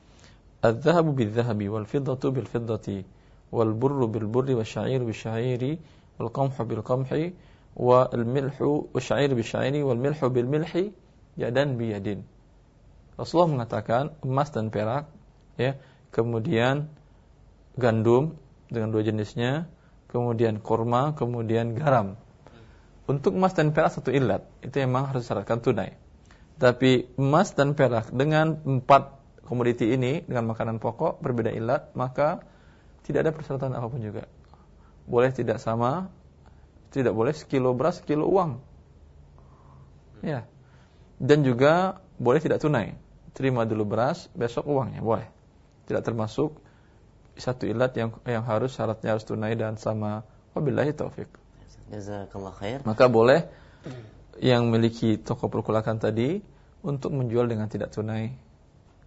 al-dhahabu bil-dhahabi wal-fiddatu bil-fiddati wal-burru bil-burri wal-syair bil-syairi wal-qamhu bil-qamhi wal-milhu wal-syair bil-syairi wal-milhu bil-milhi yadan biyadin Rasulullah mengatakan emas dan perak ya kemudian gandum dengan dua jenisnya kemudian kurma kemudian garam untuk emas dan perak satu ilat, itu memang harus disyaratkan tunai. Tapi emas dan perak dengan empat komoditi ini dengan makanan pokok berbeda ilat, maka tidak ada persyaratan apa pun juga. Boleh tidak sama, tidak boleh sekilo beras, sekilo uang. Ya. Dan juga boleh tidak tunai. Terima dulu beras, besok uangnya boleh. Tidak termasuk satu ilat yang yang harus syaratnya harus tunai dan sama. Wabillahi taufik. Jazakallah khair. Maka boleh yang memiliki toko perkulakan tadi untuk menjual dengan tidak tunai.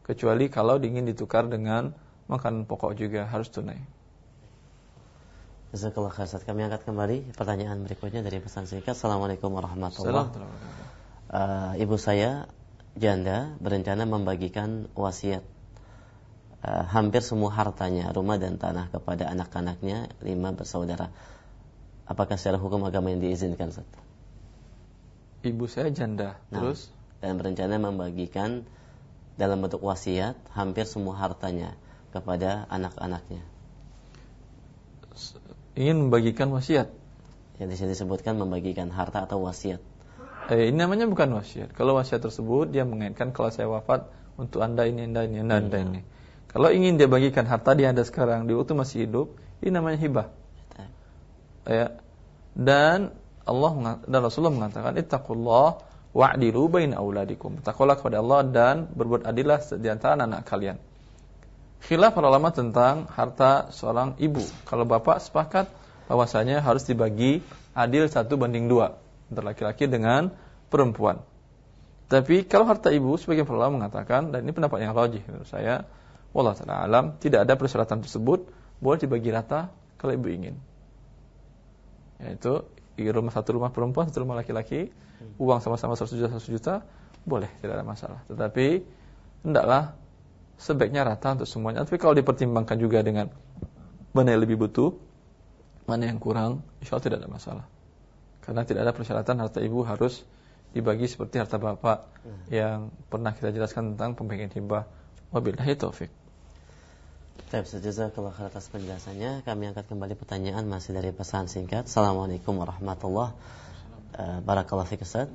Kecuali kalau ingin ditukar dengan makanan pokok juga harus tunai. Jazakallah khair. Saat kami angkat kembali pertanyaan berikutnya dari pesan singkat. Assalamualaikum warahmatullahi wabarakatuh. Uh, ibu saya janda berencana membagikan wasiat uh, hampir semua hartanya, rumah dan tanah kepada anak-anaknya lima bersaudara apakah secara hukum agama yang diizinkan Ustaz? Ibu saya janda, nah, terus dan berencana membagikan dalam bentuk wasiat hampir semua hartanya kepada anak-anaknya. Ingin membagikan wasiat? Yang di sini disebutkan membagikan harta atau wasiat. Eh, ini namanya bukan wasiat. Kalau wasiat tersebut dia mengaitkan kalau saya wafat untuk anda ini, anda ini, anda, anda ini. Kalau ingin dia bagikan harta dia anda sekarang di waktu masih hidup, ini namanya hibah ya dan Allah dan Rasulullah mengatakan ittaqullah wa'dilu baina auladikum. Takwalah kepada Allah dan berbuat adillah di antara anak, -anak kalian. Khilaf para ulama tentang harta seorang ibu. Kalau bapak sepakat bahwasanya harus dibagi adil satu banding dua antara laki-laki dengan perempuan. Tapi kalau harta ibu, sebagian ulama mengatakan dan ini pendapat yang logik menurut saya, wallah taala alam tidak ada persyaratan tersebut boleh dibagi rata kalau ibu ingin. Yaitu rumah satu rumah perempuan satu rumah laki-laki uang sama-sama 100 juta 100 juta boleh tidak ada masalah. Tetapi hendaklah sebaiknya rata untuk semuanya. Tapi kalau dipertimbangkan juga dengan mana yang lebih butuh mana yang kurang insya Allah tidak ada masalah karena tidak ada persyaratan harta ibu harus dibagi seperti harta bapak hmm. yang pernah kita jelaskan tentang pembagian hibah wabillahi taufik Baik, jazakallah khair atas penjelasannya. Kami angkat kembali pertanyaan masih dari pesan singkat. Assalamualaikum warahmatullahi wabarakatuh. Barakallahu fiik Ustaz.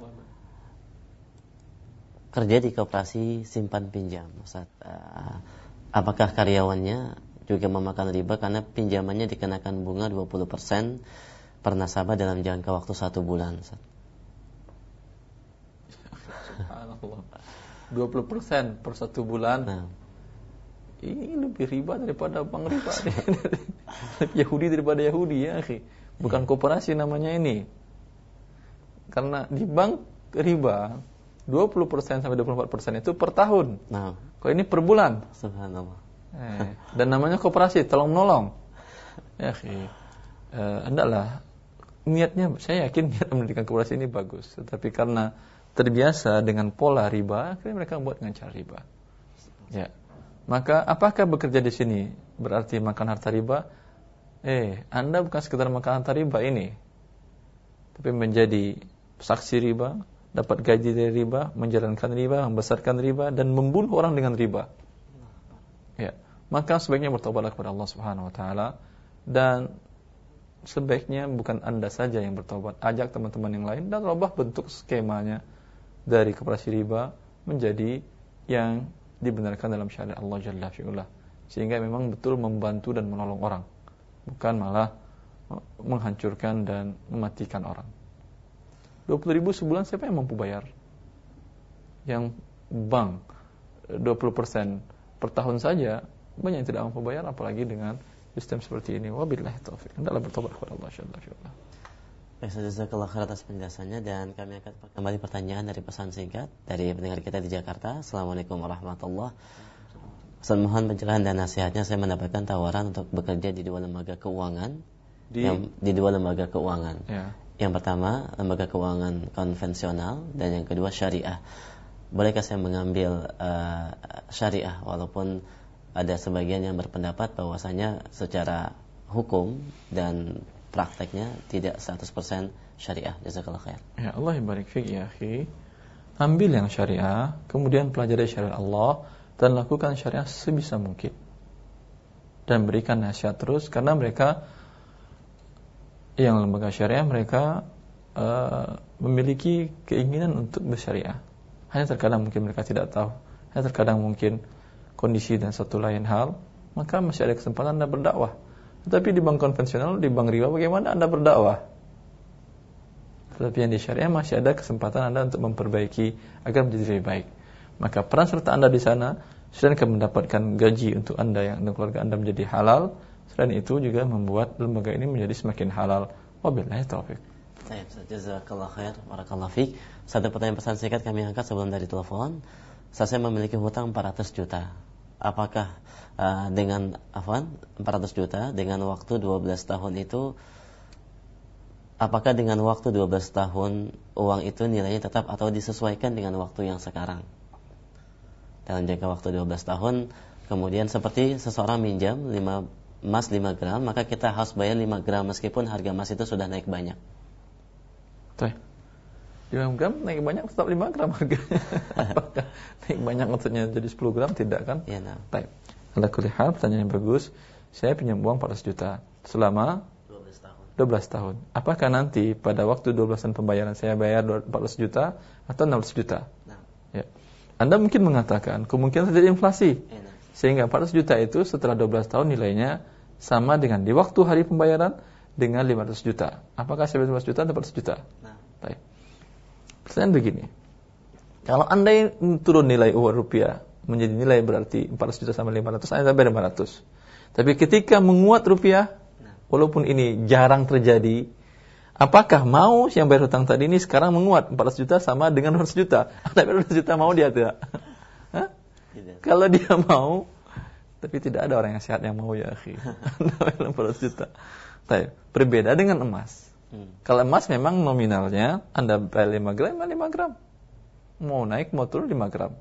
Kerja di koperasi simpan pinjam, Ustaz. Uh, apakah karyawannya juga memakan riba karena pinjamannya dikenakan bunga 20% per nasabah dalam jangka waktu satu bulan, Ustaz? 20% per satu bulan. Nah. Ini lebih riba daripada bank riba. Yahudi daripada Yahudi ya akhi. Bukan kooperasi namanya ini. Karena di bank riba 20% sampai 24% itu per tahun. Nah. kok ini per bulan. Subhanallah. Eh, dan namanya kooperasi tolong menolong ya akhi. Eh, hendaklah niatnya saya yakin niat mendirikan kooperasi ini bagus tetapi karena terbiasa dengan pola riba akhirnya mereka membuat dengan cara riba ya maka apakah bekerja di sini berarti makan harta riba? Eh, Anda bukan sekedar makan harta riba ini. Tapi menjadi saksi riba, dapat gaji dari riba, menjalankan riba, membesarkan riba dan membunuh orang dengan riba. Ya, maka sebaiknya bertobatlah kepada Allah Subhanahu wa taala dan sebaiknya bukan Anda saja yang bertobat, ajak teman-teman yang lain dan rubah bentuk skemanya dari koperasi riba menjadi yang dibenarkan dalam syariat Allah Jalla fi'ula. Sehingga memang betul membantu dan menolong orang, bukan malah menghancurkan dan mematikan orang. 20 ribu sebulan siapa yang mampu bayar? Yang bank 20% per tahun saja banyak yang tidak mampu bayar apalagi dengan sistem seperti ini. Wabillahi taufik. Hendaklah bertobat kepada Allah Subhanahu wa taala. Baik, jazakallah khair atas penjelasannya dan kami akan kembali pertanyaan dari pesan singkat dari pendengar kita di Jakarta. Assalamualaikum warahmatullahi Pesan mohon pencerahan dan nasihatnya saya mendapatkan tawaran untuk bekerja di dua lembaga keuangan di, yang, di dua lembaga keuangan. Ya. Yang pertama lembaga keuangan konvensional dan yang kedua syariah. Bolehkah saya mengambil uh, syariah walaupun ada sebagian yang berpendapat bahwasanya secara hukum dan prakteknya tidak 100% syariah. Jazakallah khair. Ya Allah barik fiik ya akhi. Ambil yang syariah, kemudian pelajari syariat Allah dan lakukan syariah sebisa mungkin. Dan berikan nasihat terus karena mereka yang lembaga syariah mereka uh, memiliki keinginan untuk bersyariah. Hanya terkadang mungkin mereka tidak tahu, hanya terkadang mungkin kondisi dan satu lain hal, maka masih ada kesempatan Anda berdakwah. Tetapi di bank konvensional, di bank riba bagaimana Anda berdakwah? Tetapi yang di syariah masih ada kesempatan Anda untuk memperbaiki agar menjadi lebih baik. Maka peran serta Anda di sana selain mendapatkan gaji untuk Anda yang dan keluarga Anda menjadi halal, Selain itu juga membuat lembaga ini menjadi semakin halal. Wabillahi taufik. Baik, jazakallah khair, barakallahu fiik. Satu pertanyaan pesan singkat kami angkat sebelum dari telepon. Saya memiliki hutang 400 juta. Apakah uh, dengan afwan 400 juta dengan waktu 12 tahun itu apakah dengan waktu 12 tahun uang itu nilainya tetap atau disesuaikan dengan waktu yang sekarang? Dalam jangka waktu 12 tahun, kemudian seperti seseorang minjam 5 emas 5 gram, maka kita harus bayar 5 gram meskipun harga emas itu sudah naik banyak. Tuh. 5 gram naik banyak tetap 5 gram harganya. naik banyak maksudnya jadi 10 gram tidak kan? Iya, nah. Baik. Ala kulli hal pertanyaan yang bagus. Saya pinjam uang 400 juta selama 12 tahun. 12 tahun. Apakah nanti pada waktu 12 tahun pembayaran saya bayar 400 juta atau 600 juta? Nah. Ya. Anda mungkin mengatakan kemungkinan terjadi inflasi. Ya, nah. Sehingga 400 juta itu setelah 12 tahun nilainya sama dengan di waktu hari pembayaran dengan 500 juta. Apakah 500 juta atau 400 juta? Nah. Baik. Pertanyaan begini. Kalau Anda turun nilai uang rupiah menjadi nilai berarti 400 juta sama 500, Anda bayar 500. Tapi ketika menguat rupiah, walaupun ini jarang terjadi, apakah mau yang bayar hutang tadi ini sekarang menguat 400 juta sama dengan 500 juta? Tapi 500 juta mau dia tidak? Kalau dia mau, tapi tidak ada orang yang sehat yang mau ya akhi. Anda 400 juta. Tapi berbeda dengan emas. Hmm. Kalau emas memang nominalnya Anda bayar 5 gram, 5 gram. Mau naik, mau turun 5 gram.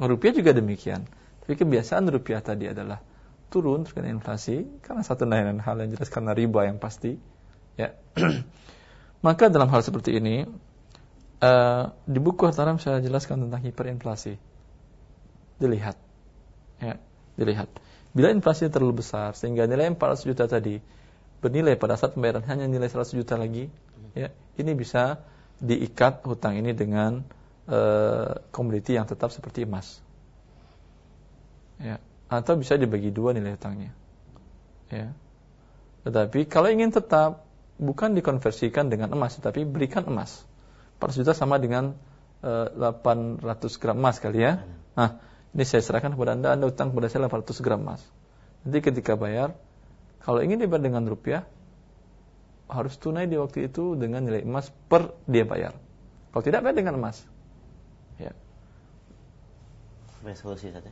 Rupiah juga demikian. Tapi kebiasaan rupiah tadi adalah turun terkena inflasi karena satu lain hal yang jelas karena riba yang pasti. Ya. Maka dalam hal seperti ini uh, di buku Hartaram saya jelaskan tentang hiperinflasi. Dilihat. Ya dilihat. Bila inflasi terlalu besar sehingga nilai 400 juta tadi bernilai pada saat pembayaran hanya nilai 100 juta lagi, ya, ini bisa diikat hutang ini dengan uh, komoditi yang tetap seperti emas. Ya, atau bisa dibagi dua nilai hutangnya. Ya. Tetapi kalau ingin tetap bukan dikonversikan dengan emas, tetapi berikan emas. 400 juta sama dengan uh, eh, 800 gram emas kali ya. Nah, ini saya serahkan kepada Anda, Anda utang kepada saya 800 gram emas. Nanti ketika bayar, kalau ingin dibayar dengan rupiah, harus tunai di waktu itu dengan nilai emas per dia bayar. Kalau tidak bayar dengan emas. Ya. solusi tadi.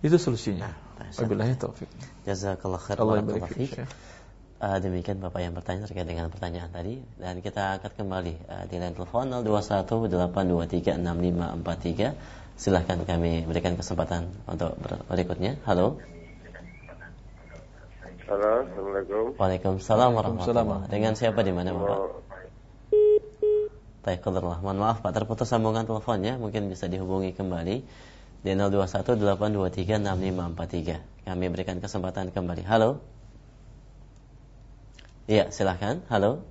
Itu solusinya. Nah, Wabillahi taufik. Jazakallah khair. Allah Uh, demikian Bapak yang bertanya terkait dengan pertanyaan tadi dan kita akan kembali uh, di line telepon 0218236543 Silahkan kami berikan kesempatan untuk berikutnya. Halo. Halo, Assalamualaikum. Waalaikumsalam warahmatullahi wabarakatuh. Dengan siapa di mana, Bapak? Baik, qadarullah. Mohon maaf Pak terputus sambungan teleponnya, mungkin bisa dihubungi kembali di 0218236543. Kami berikan kesempatan kembali. Halo. Iya, silahkan. Halo.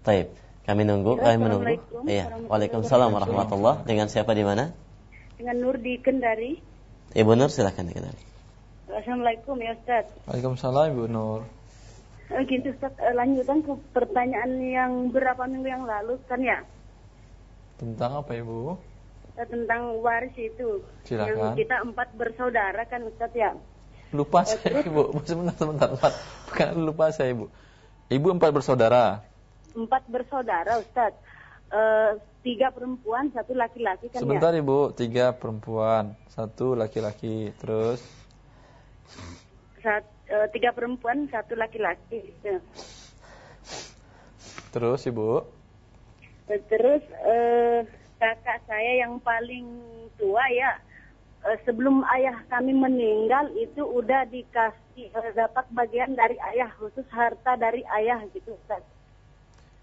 Taib. Kami nunggu, kami menunggu. Iya. Waalaikumsalam warahmatullah. Dengan siapa di mana? Dengan Nur di Kendari. Ibu Nur silahkan di Kendari. Assalamualaikum ya Ustaz. Waalaikumsalam Ibu Nur. Eh, gitu Ustaz, eh, lanjutan ke pertanyaan yang berapa minggu yang lalu kan ya? Tentang apa Ibu? Eh, tentang waris itu. Silakan. Yang kita empat bersaudara kan Ustaz ya? Lupa saya Ibu. Sebentar, sebentar. Empat. Bukan lupa saya Ibu. Ibu empat bersaudara empat bersaudara Ustaz. E, tiga perempuan, satu laki-laki kan Sebentar ya? Ibu, tiga perempuan, satu laki-laki. Terus? Sat, e, tiga perempuan, satu laki-laki. Terus Ibu? Terus e, kakak saya yang paling tua ya, e, sebelum ayah kami meninggal itu udah dikasih e, dapat bagian dari ayah khusus harta dari ayah gitu Ustaz.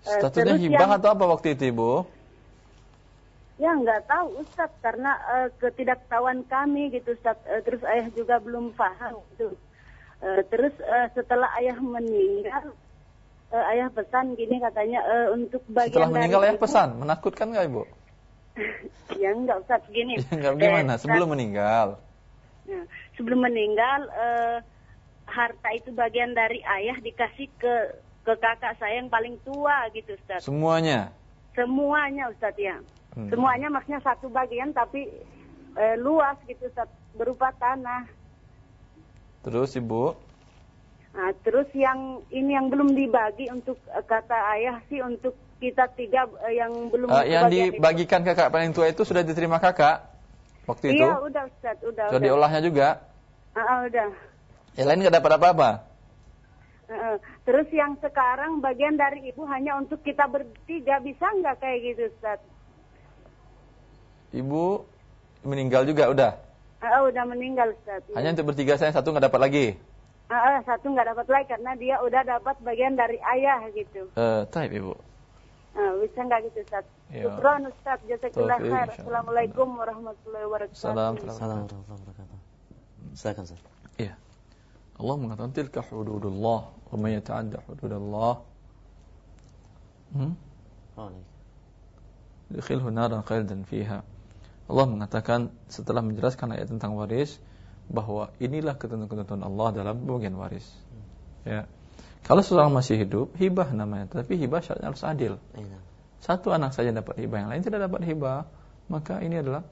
Eh, Statusnya uh, hibah yang, atau apa waktu itu Ibu? Ya nggak tahu Ustaz karena uh, ketidaktahuan kami gitu Ustaz. Uh, terus ayah juga belum paham gitu. Uh, terus uh, setelah ayah meninggal, uh, ayah pesan gini katanya uh, untuk bagian Setelah meninggal ayah pesan, menakutkan nggak Ibu? ya enggak Ustaz gini. ya, enggak gimana? Sebelum meninggal. Ya, sebelum meninggal uh, harta itu bagian dari ayah dikasih ke ke kakak saya yang paling tua gitu Ustaz. Semuanya? Semuanya Ustaz ya. Hmm. Semuanya maksudnya satu bagian tapi e, luas gitu Ustaz, berupa tanah. Terus Ibu? Nah, terus yang ini yang belum dibagi untuk e, kata ayah sih untuk kita tiga e, yang belum uh, yang dibagikan itu. kakak paling tua itu sudah diterima kakak waktu itu? Iya, udah Ustaz, udah. Sudah diolahnya juga? Ah, uh, udah. Yang lain nggak dapat apa-apa? Terus yang sekarang bagian dari ibu hanya untuk kita bertiga bisa nggak kayak gitu Ustaz? Ibu meninggal juga udah? Uh, udah meninggal Ustaz. Hanya untuk bertiga saya satu nggak dapat lagi? Uh, satu nggak dapat lagi karena dia udah dapat bagian dari ayah gitu. Uh, taib Ibu. Uh, bisa nggak gitu Ustaz? Ya. Syukran Ustaz, jazakallah khair. Assalamualaikum warahmatullahi wabarakatuh. Assalamualaikum warahmatullahi wabarakatuh. Silakan Ustaz. Iya. Allah mengatakan tilka hududullah wa may yata'adda hududallah hmm? Dikhilhu naran khalidan fiha. Allah mengatakan setelah menjelaskan ayat tentang waris bahwa inilah ketentuan-ketentuan Allah dalam pembagian waris. Ya. Kalau seseorang masih hidup, hibah namanya, tapi hibah syaratnya harus adil. Iya. Satu anak saja dapat hibah, yang lain tidak dapat hibah, maka ini adalah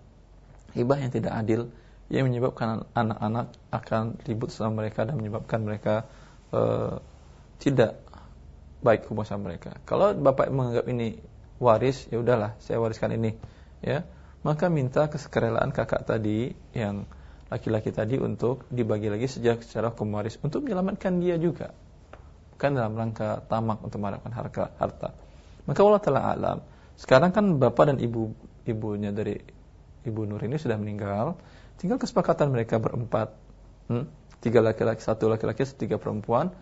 hibah yang tidak adil yang menyebabkan anak-anak akan ribut sama mereka dan menyebabkan mereka uh, tidak baik hubungan mereka. Kalau bapak menganggap ini waris, ya udahlah, saya wariskan ini, ya. Maka minta kesukarelaan kakak tadi yang laki-laki tadi untuk dibagi lagi sejak secara hukum untuk menyelamatkan dia juga. Bukan dalam rangka tamak untuk mendapatkan harta. harta. Maka Allah telah alam. Sekarang kan bapak dan ibu ibunya dari ibu Nur ini sudah meninggal. Tinggal kesepakatan mereka berempat. Hmm? Tiga laki-laki, satu laki-laki, tiga perempuan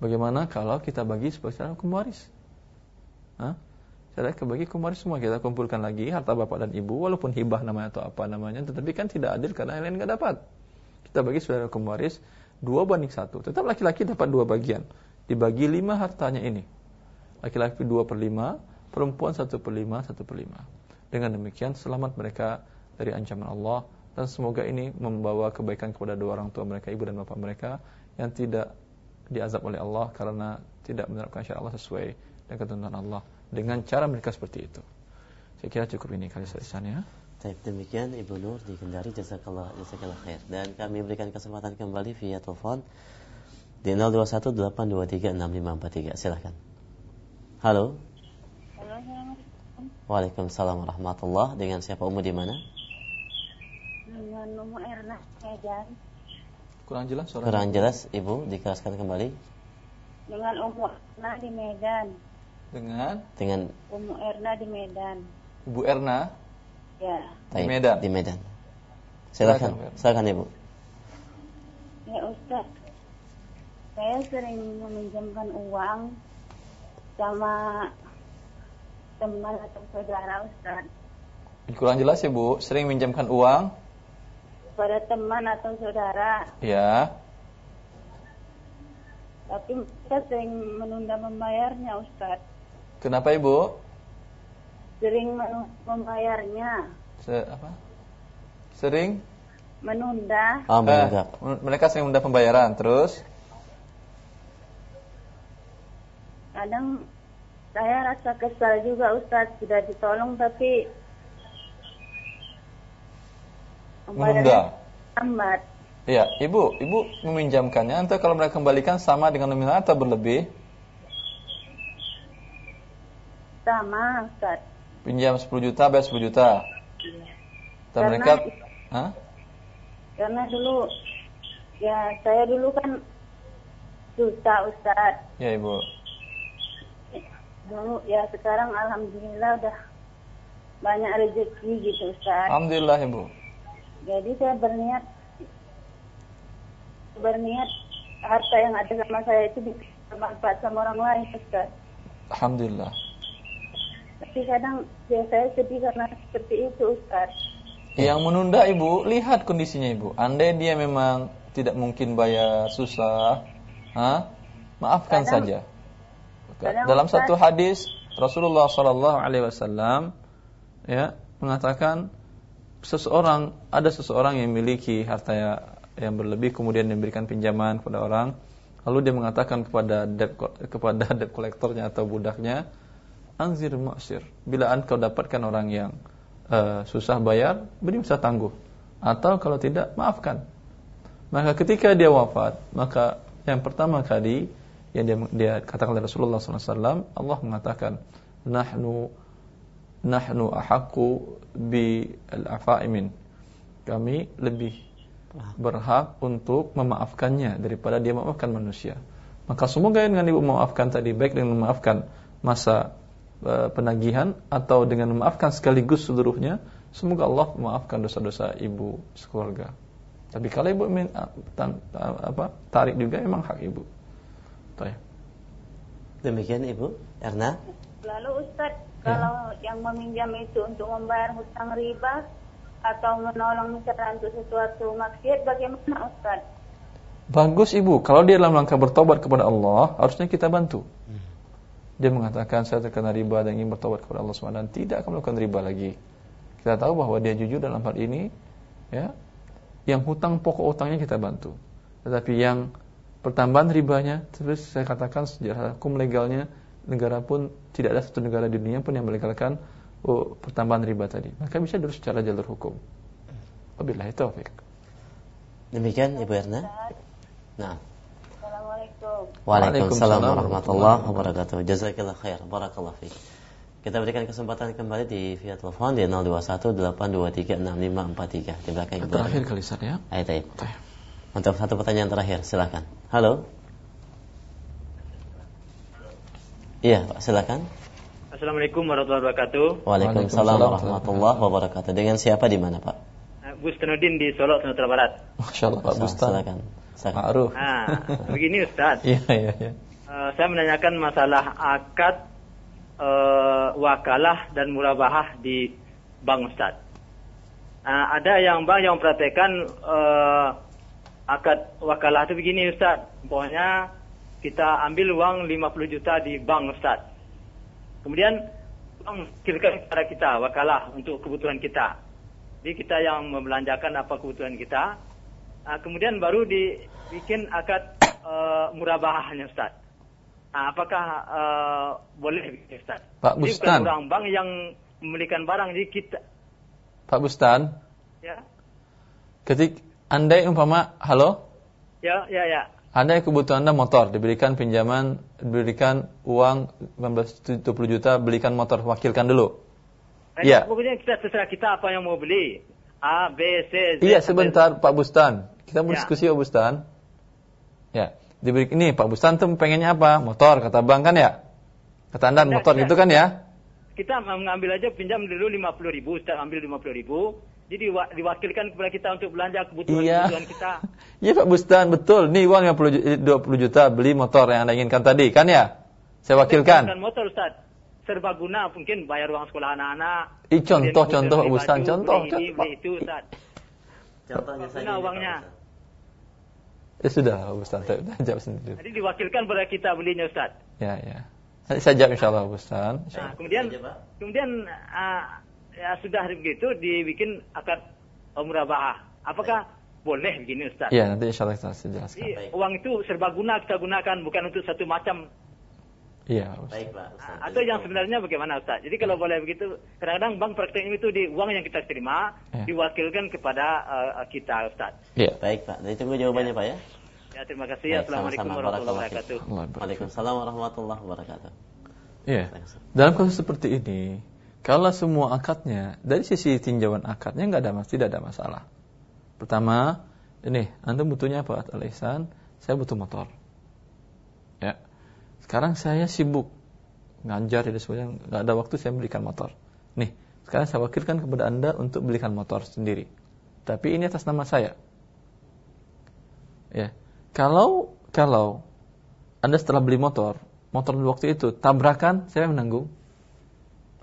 Bagaimana kalau kita bagi secara hukum waris? Cara kebagi hukum waris semua kita kumpulkan lagi harta bapak dan ibu walaupun hibah namanya atau apa namanya tetapi kan tidak adil karena yang lain nggak dapat. Kita bagi hukum waris dua banding satu. Tetap laki-laki dapat dua bagian. Dibagi lima hartanya ini. Laki-laki dua per lima, perempuan satu per lima, satu per lima. Dengan demikian selamat mereka dari ancaman Allah dan semoga ini membawa kebaikan kepada dua orang tua mereka, ibu dan bapak mereka yang tidak diazab oleh Allah karena tidak menerapkan syariat Allah sesuai dengan ketentuan Allah dengan cara mereka seperti itu. Saya kira cukup ini kali ya. Baik, demikian Ibu Nur di Kendari jazakallah jazakallah khair dan kami berikan kesempatan kembali via telepon di 0218236543. Silahkan. Halo. Halo, Waalaikumsalam warahmatullah. Dengan siapa Umu di mana? Dengan Umu Erna Medan. Kurang jelas suara. Kurang jelas, Ibu, dikeraskan kembali. Dengan Umu Erna di Medan. Dengan? Dengan Umu Erna di Medan. Ibu Erna? Ya. Di Medan. Di Medan. Silakan, silakan Ibu. Ya Ustaz, saya sering meminjamkan uang sama teman atau saudara Ustaz. Kurang jelas ya Bu, sering minjamkan uang? Pada teman atau saudara. Ya. Tapi mereka sering menunda membayarnya Ustaz. Kenapa Ibu? Sering membayarnya. Se apa? Sering? Menunda. Oh, menunda. Eh, mereka sering menunda pembayaran, terus? Kadang saya rasa kesal juga Ustaz sudah ditolong tapi menunda. Amat. Iya, ibu, ibu meminjamkannya. Nanti kalau mereka kembalikan sama dengan nominal atau berlebih? Sama, Ustaz. Pinjam 10 juta, bayar 10 juta. Iya. Dan mereka, Hah? Karena dulu, ya saya dulu kan susah Ustaz. Ya ibu. Dulu, ya sekarang Alhamdulillah udah banyak rezeki gitu Ustaz. Alhamdulillah ibu. Jadi saya berniat berniat harta yang ada sama saya itu bermanfaat sama orang lain Ustaz. Alhamdulillah. Tapi kadang ya saya sedih karena seperti itu Ustaz. Yang menunda ibu, lihat kondisinya ibu. Andai dia memang tidak mungkin bayar susah, ha? maafkan kadang, saja. Kadang Dalam Ustaz, satu hadis Rasulullah Shallallahu Alaihi Wasallam ya mengatakan seseorang ada seseorang yang memiliki harta ya, yang berlebih kemudian memberikan pinjaman kepada orang lalu dia mengatakan kepada debt kepada debt kolektornya atau budaknya anzir maksir bila engkau dapatkan orang yang uh, susah bayar beri masa tangguh atau kalau tidak maafkan maka ketika dia wafat maka yang pertama kali yang dia, dia katakan oleh Rasulullah SAW Allah mengatakan nahnu nahnu ahakku bi al-afaimin. Kami lebih berhak untuk memaafkannya daripada dia memaafkan manusia. Maka semoga dengan ibu memaafkan tadi baik dengan memaafkan masa penagihan atau dengan memaafkan sekaligus seluruhnya, semoga Allah memaafkan dosa-dosa ibu sekeluarga. Tapi kalau ibu min, apa, tarik juga memang hak ibu. Tuh. Demikian ibu Erna. Lalu Ustaz kalau yang meminjam itu untuk membayar hutang riba atau menolong misalnya untuk sesuatu maksiat, bagaimana Ustaz? Bagus ibu, kalau dia dalam langkah bertobat kepada Allah, harusnya kita bantu. Dia mengatakan saya terkena riba dan ingin bertobat kepada Allah SWT dan tidak akan melakukan riba lagi. Kita tahu bahwa dia jujur dalam hal ini, ya. Yang hutang pokok utangnya kita bantu. Tetapi yang pertambahan ribanya, terus saya katakan sejarah hukum legalnya negara pun tidak ada satu negara di dunia pun yang melegalkan oh, pertambahan riba tadi. Maka bisa terus secara jalur hukum. Wabillahi taufik. Demikian Ibu Erna. Nah. Assalamualaikum. Waalaikumsalam warahmatullahi wabarakatuh. Jazakallah khair. Barakallah fiik. Kita berikan kesempatan kembali di via telepon di 0218236543 di belakang Ibu. Terakhir kali Sar ya. Ayo, ayo. Untuk satu pertanyaan terakhir, silakan. Halo. Iya, Pak, silakan. Assalamualaikum warahmatullahi wabarakatuh. Waalaikumsalam warahmatullahi wabarakatuh. Dengan siapa di mana, Pak? Bustanudin di Solo, Sumatera Barat. Masya Allah, Pak Bustan. Silakan. Ma'ruf. Nah, begini Ustaz. Iya, iya, iya. Uh, saya menanyakan masalah akad uh, wakalah dan murabahah di bank Ustaz. Uh, ada yang bank yang praktekan uh, akad wakalah itu begini Ustaz. Pokoknya kita ambil uang 50 juta di bank Ustaz. Kemudian bank kirimkan kepada kita wakalah untuk kebutuhan kita. Jadi kita yang membelanjakan apa kebutuhan kita. Nah, kemudian baru dibikin akad uh, murabahahnya Ustaz. Nah, apakah uh, boleh Ustaz? Pak Bustan. Jadi bukan orang bank yang membelikan barang di kita. Pak Bustan. Ya. Ketik andai umpama halo? Ya, ya, ya. Anda kebutuhan Anda motor, diberikan pinjaman, diberikan uang 19 20 juta, belikan motor, wakilkan dulu. Iya. Pokoknya kita terserah kita apa yang mau beli. A, B, C, Z. Iya, sebentar Pak Bustan. Kita mau ya. diskusi Pak Bustan. Ya, diberi ini Pak Bustan tuh pengennya apa? Motor, kata Bang kan ya? Kata Anda motor gitu kan ya? Kita mengambil aja pinjam dulu 50 ribu, kita ambil 50 ribu, jadi diwakilkan kepada kita untuk belanja kebutuhan, iya. kebutuhan kita. Iya Pak Bustan, betul. Nih uang 50 20 juta beli motor yang Anda inginkan tadi, kan ya? Saya wakilkan. Bukan motor Ustaz. serbaguna mungkin bayar uang sekolah anak-anak. I contoh contoh Ustaz, contoh. Beli ini, beli itu Ustaz. Contohnya saja. uangnya. Ya sudah Ustaz, sudah jawab sendiri. Jadi diwakilkan pada kita belinya Ustaz. Ya, ya. Saya jawab insyaallah Ustaz. Nah, kemudian kemudian uh, ya sudah begitu dibikin akad murabahah. Apakah boleh begini Ustaz? Iya, nanti insya Allah kita jelaskan. Jadi, uang itu serbaguna kita gunakan bukan untuk satu macam Iya. Baik, Pak. Ustaz. Atau yang sebenarnya bagaimana Ustaz? Jadi kalau boleh begitu, kadang-kadang bank praktek itu di uang yang kita terima ya. diwakilkan kepada uh, kita Ustaz. Iya. Baik, Pak. Jadi tunggu jawabannya, ya. Pak ya. Ya, terima kasih. Baik, Assalamualaikum sama -sama. warahmatullahi wabarakatuh. Waalaikumsalam warahmatullahi wabarakatuh. Iya. Dalam kasus seperti ini, kalau semua akadnya dari sisi tinjauan akadnya nggak ada tidak ada masalah. Pertama, ini Anda butuhnya apa, Alisan? Saya butuh motor. Ya. Sekarang saya sibuk ngajar tidak sebagainya, nggak ada waktu saya belikan motor. Nih, sekarang saya wakilkan kepada Anda untuk belikan motor sendiri. Tapi ini atas nama saya. Ya. Kalau kalau Anda setelah beli motor, motor waktu itu tabrakan, saya menanggung.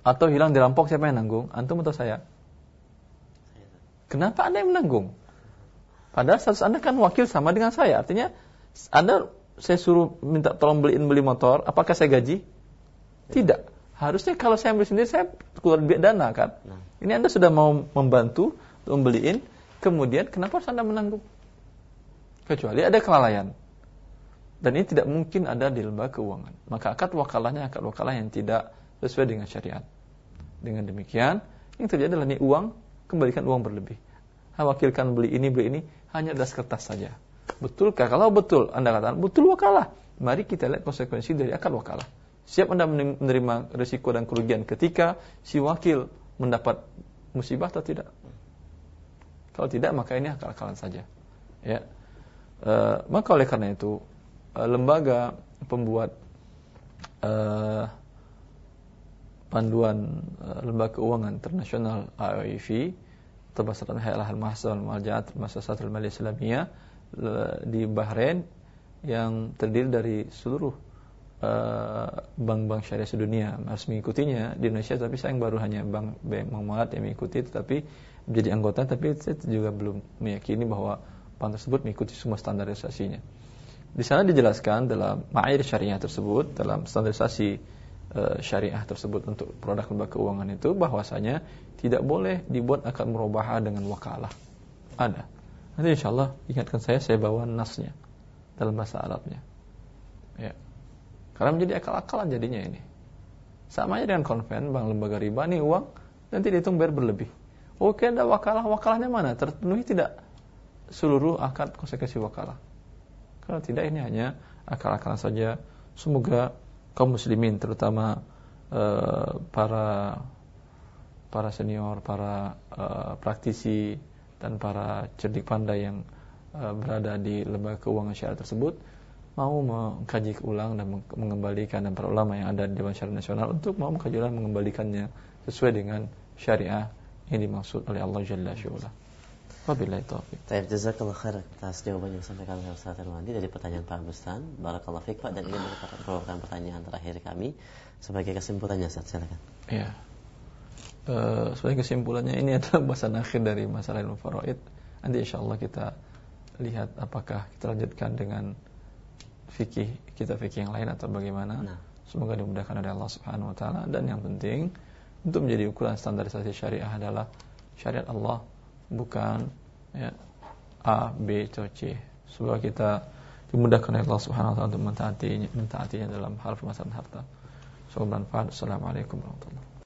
Atau hilang dirampok, siapa yang nanggung? Antum atau saya? Kenapa Anda yang menanggung? Padahal status Anda kan wakil sama dengan saya. Artinya Anda saya suruh minta tolong beliin beli motor, apakah saya gaji? Tidak. Harusnya kalau saya ambil sendiri saya keluar biaya dana kan. Nah. Ini Anda sudah mau membantu untuk membeliin, kemudian kenapa harus Anda menanggung? Kecuali ada kelalaian. Dan ini tidak mungkin ada di lembaga keuangan. Maka akad wakalahnya akad wakalah yang tidak sesuai dengan syariat. Dengan demikian, yang terjadi adalah ini uang, kembalikan uang berlebih. Wakilkan beli ini, beli ini, hanya atas kertas saja. Betulkah? Kalau betul, Anda katakan, betul wakalah. Mari kita lihat konsekuensi dari akad wakalah. Siap Anda menerima risiko dan kerugian ketika si wakil mendapat musibah atau tidak? Kalau tidak, maka ini akal-akalan saja. Ya. E, maka oleh karena itu, e, lembaga pembuat e, panduan e, lembaga keuangan internasional IOIV terbesar Hayat Al-Mahsal Al-Majaat Masasatul Mali Islamiyah di Bahrain yang terdiri dari seluruh eh, bank-bank uh, syariah sedunia harus mengikutinya di Indonesia tapi saya yang baru hanya bank BM Muhammad yang mengikuti tetapi menjadi anggota tapi saya juga belum meyakini bahwa bank tersebut mengikuti semua standarisasinya. Di sana dijelaskan dalam ma'ir syariah tersebut dalam standarisasi uh, syariah tersebut untuk produk lembaga keuangan itu bahwasanya tidak boleh dibuat akad merubah dengan wakalah. Ada. Nanti insya Allah ingatkan saya, saya bawa nasnya dalam bahasa Arabnya. Ya. Karena menjadi akal-akalan jadinya ini. Sama aja dengan konven, bank lembaga riba, nih uang, nanti dihitung biar berlebih. Oke, ada wakalah, wakalahnya mana? Terpenuhi tidak seluruh akad konsekuensi wakalah. Kalau tidak, ini hanya akal-akalan saja. Semoga kaum muslimin, terutama uh, para para senior, para uh, praktisi, dan para cerdik pandai yang uh, berada di lembaga keuangan syariah tersebut mau mengkaji ulang dan mengembalikan dan para ulama yang ada di Dewan Syariah Nasional untuk mau mengkaji ulang mengembalikannya sesuai dengan syariah yang dimaksud oleh Allah Jalla Syu'ala. Wabillahi taufiq. Baik, jazakallah khair atas jawaban yang disampaikan oleh Ustaz Arwandi dari pertanyaan Pak Bustan. Barakallahu fiik Pak dan ini merupakan pertanyaan terakhir kami sebagai kesimpulannya Ustaz silakan. Iya uh, sebagai kesimpulannya ini adalah bahasan akhir dari masalah ilmu faraid. Nanti insya Allah kita lihat apakah kita lanjutkan dengan fikih kita fikih yang lain atau bagaimana. Nah. Semoga dimudahkan oleh Allah Subhanahu wa taala dan yang penting untuk menjadi ukuran standarisasi syariah adalah syariat Allah bukan ya, A, B, atau C. Semoga kita dimudahkan oleh Allah Subhanahu wa taala untuk mentaatinya, mentaatinya dalam hal permasalahan harta. Semoga bermanfaat. Assalamualaikum warahmatullahi wabarakatuh.